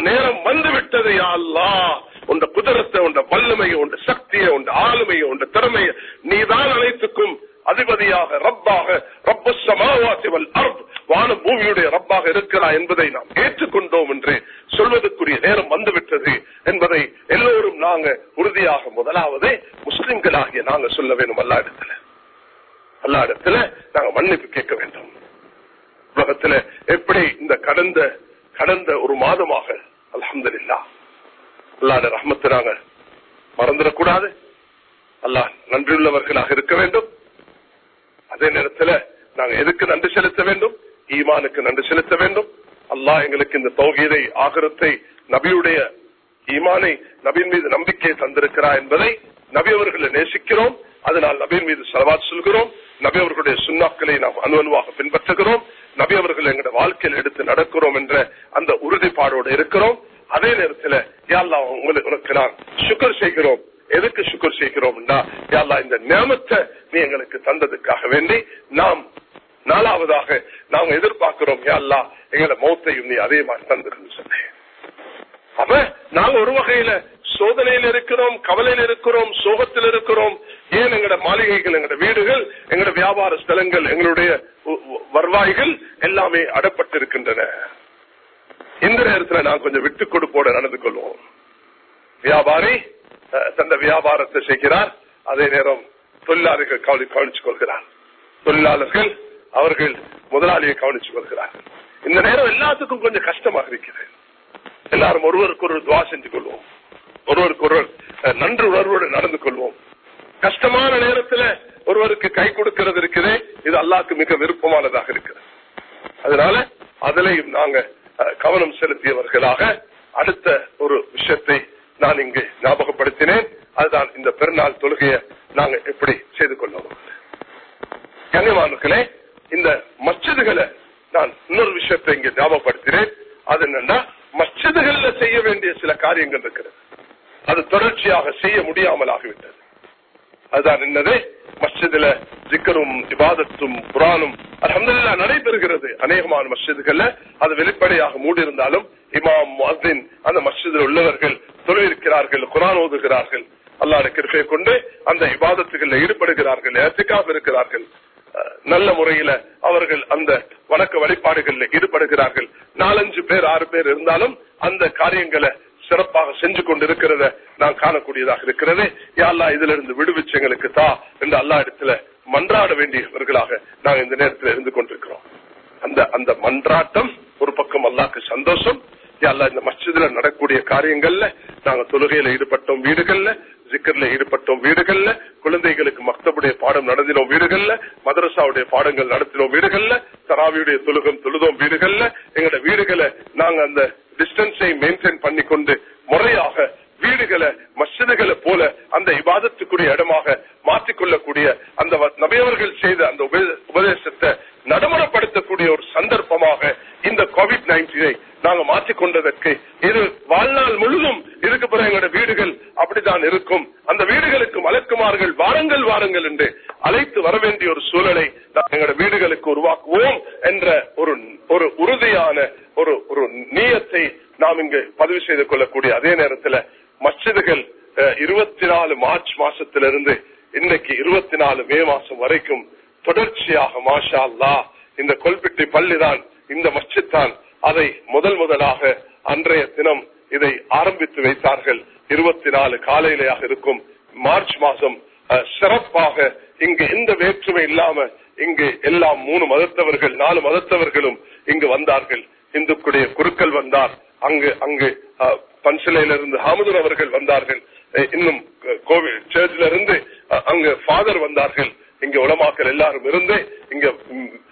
[SPEAKER 1] நேரம் வந்துவிட்டது யா அல்லாஹ் உண்ட குதிரத்தை உண்ட வல்லமையை உண்ட சக்தியை உண்ட ஆளுமையை உண்ட திறமையை நீதான் அனைத்துக்கும் அதிபதியாக ரப்பாக ரப்பு சமாவாசிவல் அர்த் வான பூமியுடைய ரப்பாக இருக்கிறா என்பதை நாம் ஏற்றுக்கொண்டோம் என்று சொல்வதற்குரிய நேரம் வந்துவிட்டது என்பதை எல்லோரும் நாங்க உறுதியாக முதலாவது முஸ்லிம்களாகிய நாங்க சொல்ல வேண்டும் அல்லா இடத்துல. அல்லா இடத்துல நாங்க மன்னிப்பு கேட்க வேண்டும். உலகத்துல எப்படி இந்த கடந்த கடந்த ஒரு மாதமாக அல்ஹம்துலில்லா அல்லாட ரஹமத்து நாங்க மறந்துடக்கூடாது. அல்லாஹ் நன்றியுள்ளவர்களாக இருக்க வேண்டும். அதே நேரத்தில் நாங்க எதுக்கு நன்றி செலுத்த வேண்டும்? ஈமானுக்கு நன்றி செலுத்த வேண்டும். அல்லாஹ் எங்களுக்கு இந்த தௌகீதை ஆகரத்தை நபியுடைய ஈமானை நபியின் மீது நம்பிக்கையை தந்திருக்கிறார் என்பதை நபி அவர்களை நேசிக்கிறோம். அதனால் நபியின் மீது செலவாத் சொல்கிறோம். நபி அவர்களுடைய சுண்ணாக்களை நாம் அனுவனுவாக பின்பற்றுகிறோம். நபி அவர்கள் எங்களுடைய வாழ்க்கையில் எடுத்து நடக்கிறோம் என்ற அந்த உறுதிப்பாடோடு இருக்கிறோம். அதே நேரத்தில் யாழ்லா உங்களுக்கு உனக்கு நான் சுக்கர் செய்கிறோம். எதுக்கு சுக்கர் செய்கிறோம்னா யாழ்லா இந்த நியமத்தை நீ எங்களுக்கு தந்ததுக்காக வேண்டி நாம் நாலாவதாக நாம் எதிர்பார்க்கிறோம் யாழ்லா எங்களை மௌத்தையும் நீ அதே மாதிரி தந்துருன்னு சொன்னேன். அப்ப நாங்க ஒரு வகையில சோதனையில் இருக்கிறோம் கவலையில் இருக்கிறோம் சோகத்தில் இருக்கிறோம். ஏன் எங்கட மாளிகைகள் எங்கட வீடுகள் எங்கட வியாபார ஸ்தலங்கள் எங்களுடைய வருவாய்கள் எல்லாமே அடப்பட்டிருக்கின்றன. இந்த நேரத்துல நான் கொஞ்சம் விட்டு கொடுப்போட நடந்து கொள்வோம். வியாபாரி தந்த வியாபாரத்தை செய்கிறார். அதே நேரம் தொழிலாளர்கள் கவனி கவனித்துக் கொள்கிறார் தொழிலாளர்கள் அவர்கள் முதலாளியை கவனித்துக் கொள்கிறார் இந்த நேரம் எல்லாத்துக்கும் கொஞ்சம் கஷ்டமாக இருக்கிறது. எல்லாரும் ஒருவருக்கு ஒரு துவா செஞ்சு கொள்வோம். ஒருவருக்கு ஒருவர் நன்று உணர்வோடு நடந்து கொள்வோம். கஷ்டமான நேரத்துல ஒருவருக்கு கை கொடுக்கிறது இருக்குது. இது அல்லாக்கு மிக விருப்பமானதாக இருக்குது அதனால அதிலையும் நாங்க கவனம் செலுத்தியவர்களாக அடுத்த ஒரு விஷயத்தை நான் இங்கு ஞாபகப்படுத்தினேன். அதுதான் இந்த பெருநாள் தொழுகையை நாங்க எப்படி செய்து கொள்ளவும் கனிமானுக்களே இந்த மச்சதுகளை நான் இன்னொரு விஷயத்தை இங்கு ஞாபகப்படுத்தினேன். அது என்னன்னா மஸ்ஜிதுகள்ல செய்ய வேண்டிய சில காரியங்கள் இருக்கிறது. அது தொடர்ச்சியாக செய்ய முடியாமல் ஆகிவிட்டது. அதுதான் என்னது? மஸ்ஜிதுல ஜிக்கரும் இபாதத்தும் குரானும் அலமதுல்லா நடைபெறுகிறது. அநேகமான மஸ்ஜிதுகள்ல அது வெளிப்படையாக மூடியிருந்தாலும் இமாம் முஹின் அந்த மஸ்ஜிதில் உள்ளவர்கள் தொழிலிருக்கிறார்கள் குரான் ஓதுகிறார்கள். அல்லாஹ் கிருபையை கொண்டு அந்த இபாதத்துகளில் ஈடுபடுகிறார்கள் ஏற்றுக்காக இருக்கிறார்கள். அஹ், நல்ல முறையில அவர்கள் அந்த வணக்க வழிபாடுகளில் ஈடுபடுகிறார்கள். நாலஞ்சு பேர் ஆறு பேர் இருந்தாலும் அந்த காரியங்களை சிறப்பாக செஞ்சு கொண்டிருக்கிறத நான் காணக்கூடியதாக இருக்கிறது. யாழ்லா இதுல இருந்து விடுவிச்சு எங்களுக்கு தா என்று அல்லா இடத்துல மன்றாட வேண்டியவர்களாக நாங்கள் இந்த நேரத்தில் இருந்து கொண்டிருக்கிறோம். அந்த அந்த மன்றாட்டம் ஒரு பக்கம் அல்லாக்கு சந்தோஷம். அல்ல இந்த மஸ்ஜிதுல நடக்கூடிய காரியங்கள்ல நாங்க தொழுகையில ஈடுபட்டோம் வீடுகள்ல சிக்கர்ல ஈடுபட்டோம் வீடுகள்ல குழந்தைகளுக்கு மக்தபுடைய பாடம் நடத்தினோம் வீடுகள்ல மதரசாவுடைய பாடங்கள் நடத்தினோம் வீடுகள்ல தராவியுடைய தொழுகம் தொழுதோம் வீடுகள்ல எங்களோட வீடுகளை நாங்க அந்த டிஸ்டன்ஸை மெயின்டைன் பண்ணி கொண்டு முறையாக வீடுகளை மசிதுகளை போல அந்த இபாதத்துக்குரிய இடமாக மாற்றிக்கொள்ளக்கூடிய அந்த நபையவர்கள் செய்த அந்த உபதேசத்தை நடைமுறைப்படுத்தக்கூடிய ஒரு சந்தர்ப்பமாக இந்த கோவிட் நைன்டீனை நாங்க மாற்றிக்கொண்டதற்கு இது வாழ்நாள் முழுதும் இதுக்கு பிறகு எங்களோட வீடுகள் அப்படித்தான் இருக்கும். அந்த வீடுகளுக்கு மலக்குமார்கள் வாரங்கள் வாரங்கள் என்று அழைத்து வர வேண்டிய ஒரு சூழலை எங்களோட வீடுகளுக்கு உருவாக்குவோம் என்ற ஒரு ஒரு உறுதியான ஒரு நீயத்தை நாம் இங்கு பதிவு செய்து கொள்ளக்கூடிய அதே நேரத்தில் மஸ்ஜிதுகள் இருபத்தி நாலு மார்ச் மாசத்திலிருந்து இன்னைக்கு இருபத்தி நாலு மே மாசம் வரைக்கும் தொடர்ச்சியாக மாஷா அல்லா இந்த கொல்பிட்டி பள்ளிதான் இந்த மஸ்ஜித் தான் அதை முதல் முதலாக அன்றைய தினம் இதை ஆரம்பித்து வைத்தார்கள். இருபத்தி நாலு காலையிலேயாக இருக்கும் மார்ச் மாசம் சிறப்பாக இங்கு எந்த வேற்றுமை இல்லாம இங்கு எல்லாம் மூணு மதத்தவர்கள் நாலு மதத்தவர்களும் இங்கு வந்தார்கள். இந்துக்குடைய குருக்கள் வந்தார். அங்கு அங்கு பன்சிலையில இருந்து ஹாமதுர் அவர்கள் வந்தார்கள். இன்னும் கோவில் சர்ச்ல இருந்து அங்கு ஃபாதர் வந்தார்கள். இங்க உலமாக்கள் எல்லாரும் இருந்து இங்க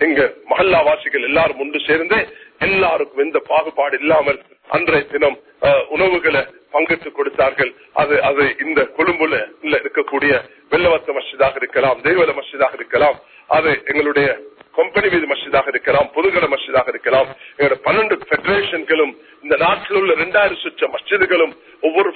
[SPEAKER 1] இங்க மஹல்லா வாசிகள் எல்லாரும் ஒன்று சேர்ந்து எல்லாருக்கும் எந்த பாகுபாடு இல்லாமல் அன்றைய தினம் உணவுகளை பங்கிட்டு கொடுத்தார்கள். அது அது இந்த கொழும்புல இருக்கக்கூடிய வெள்ளவத்த மசிதாக இருக்கலாம் தெய்வல மசிதாக இருக்கலாம். அது எங்களுடைய கம்பெனி வீதி மசிதாக இருக்கலாம் பொதுகட மசிதாக இருக்கலாம். எங்களோட பன்னெண்டு பெடரேஷன்களும் இந்த நாட்டில் உள்ள இரண்டாயிரம் சுற்ற மஸ்ஜிதுகளும் ஒவ்வொரு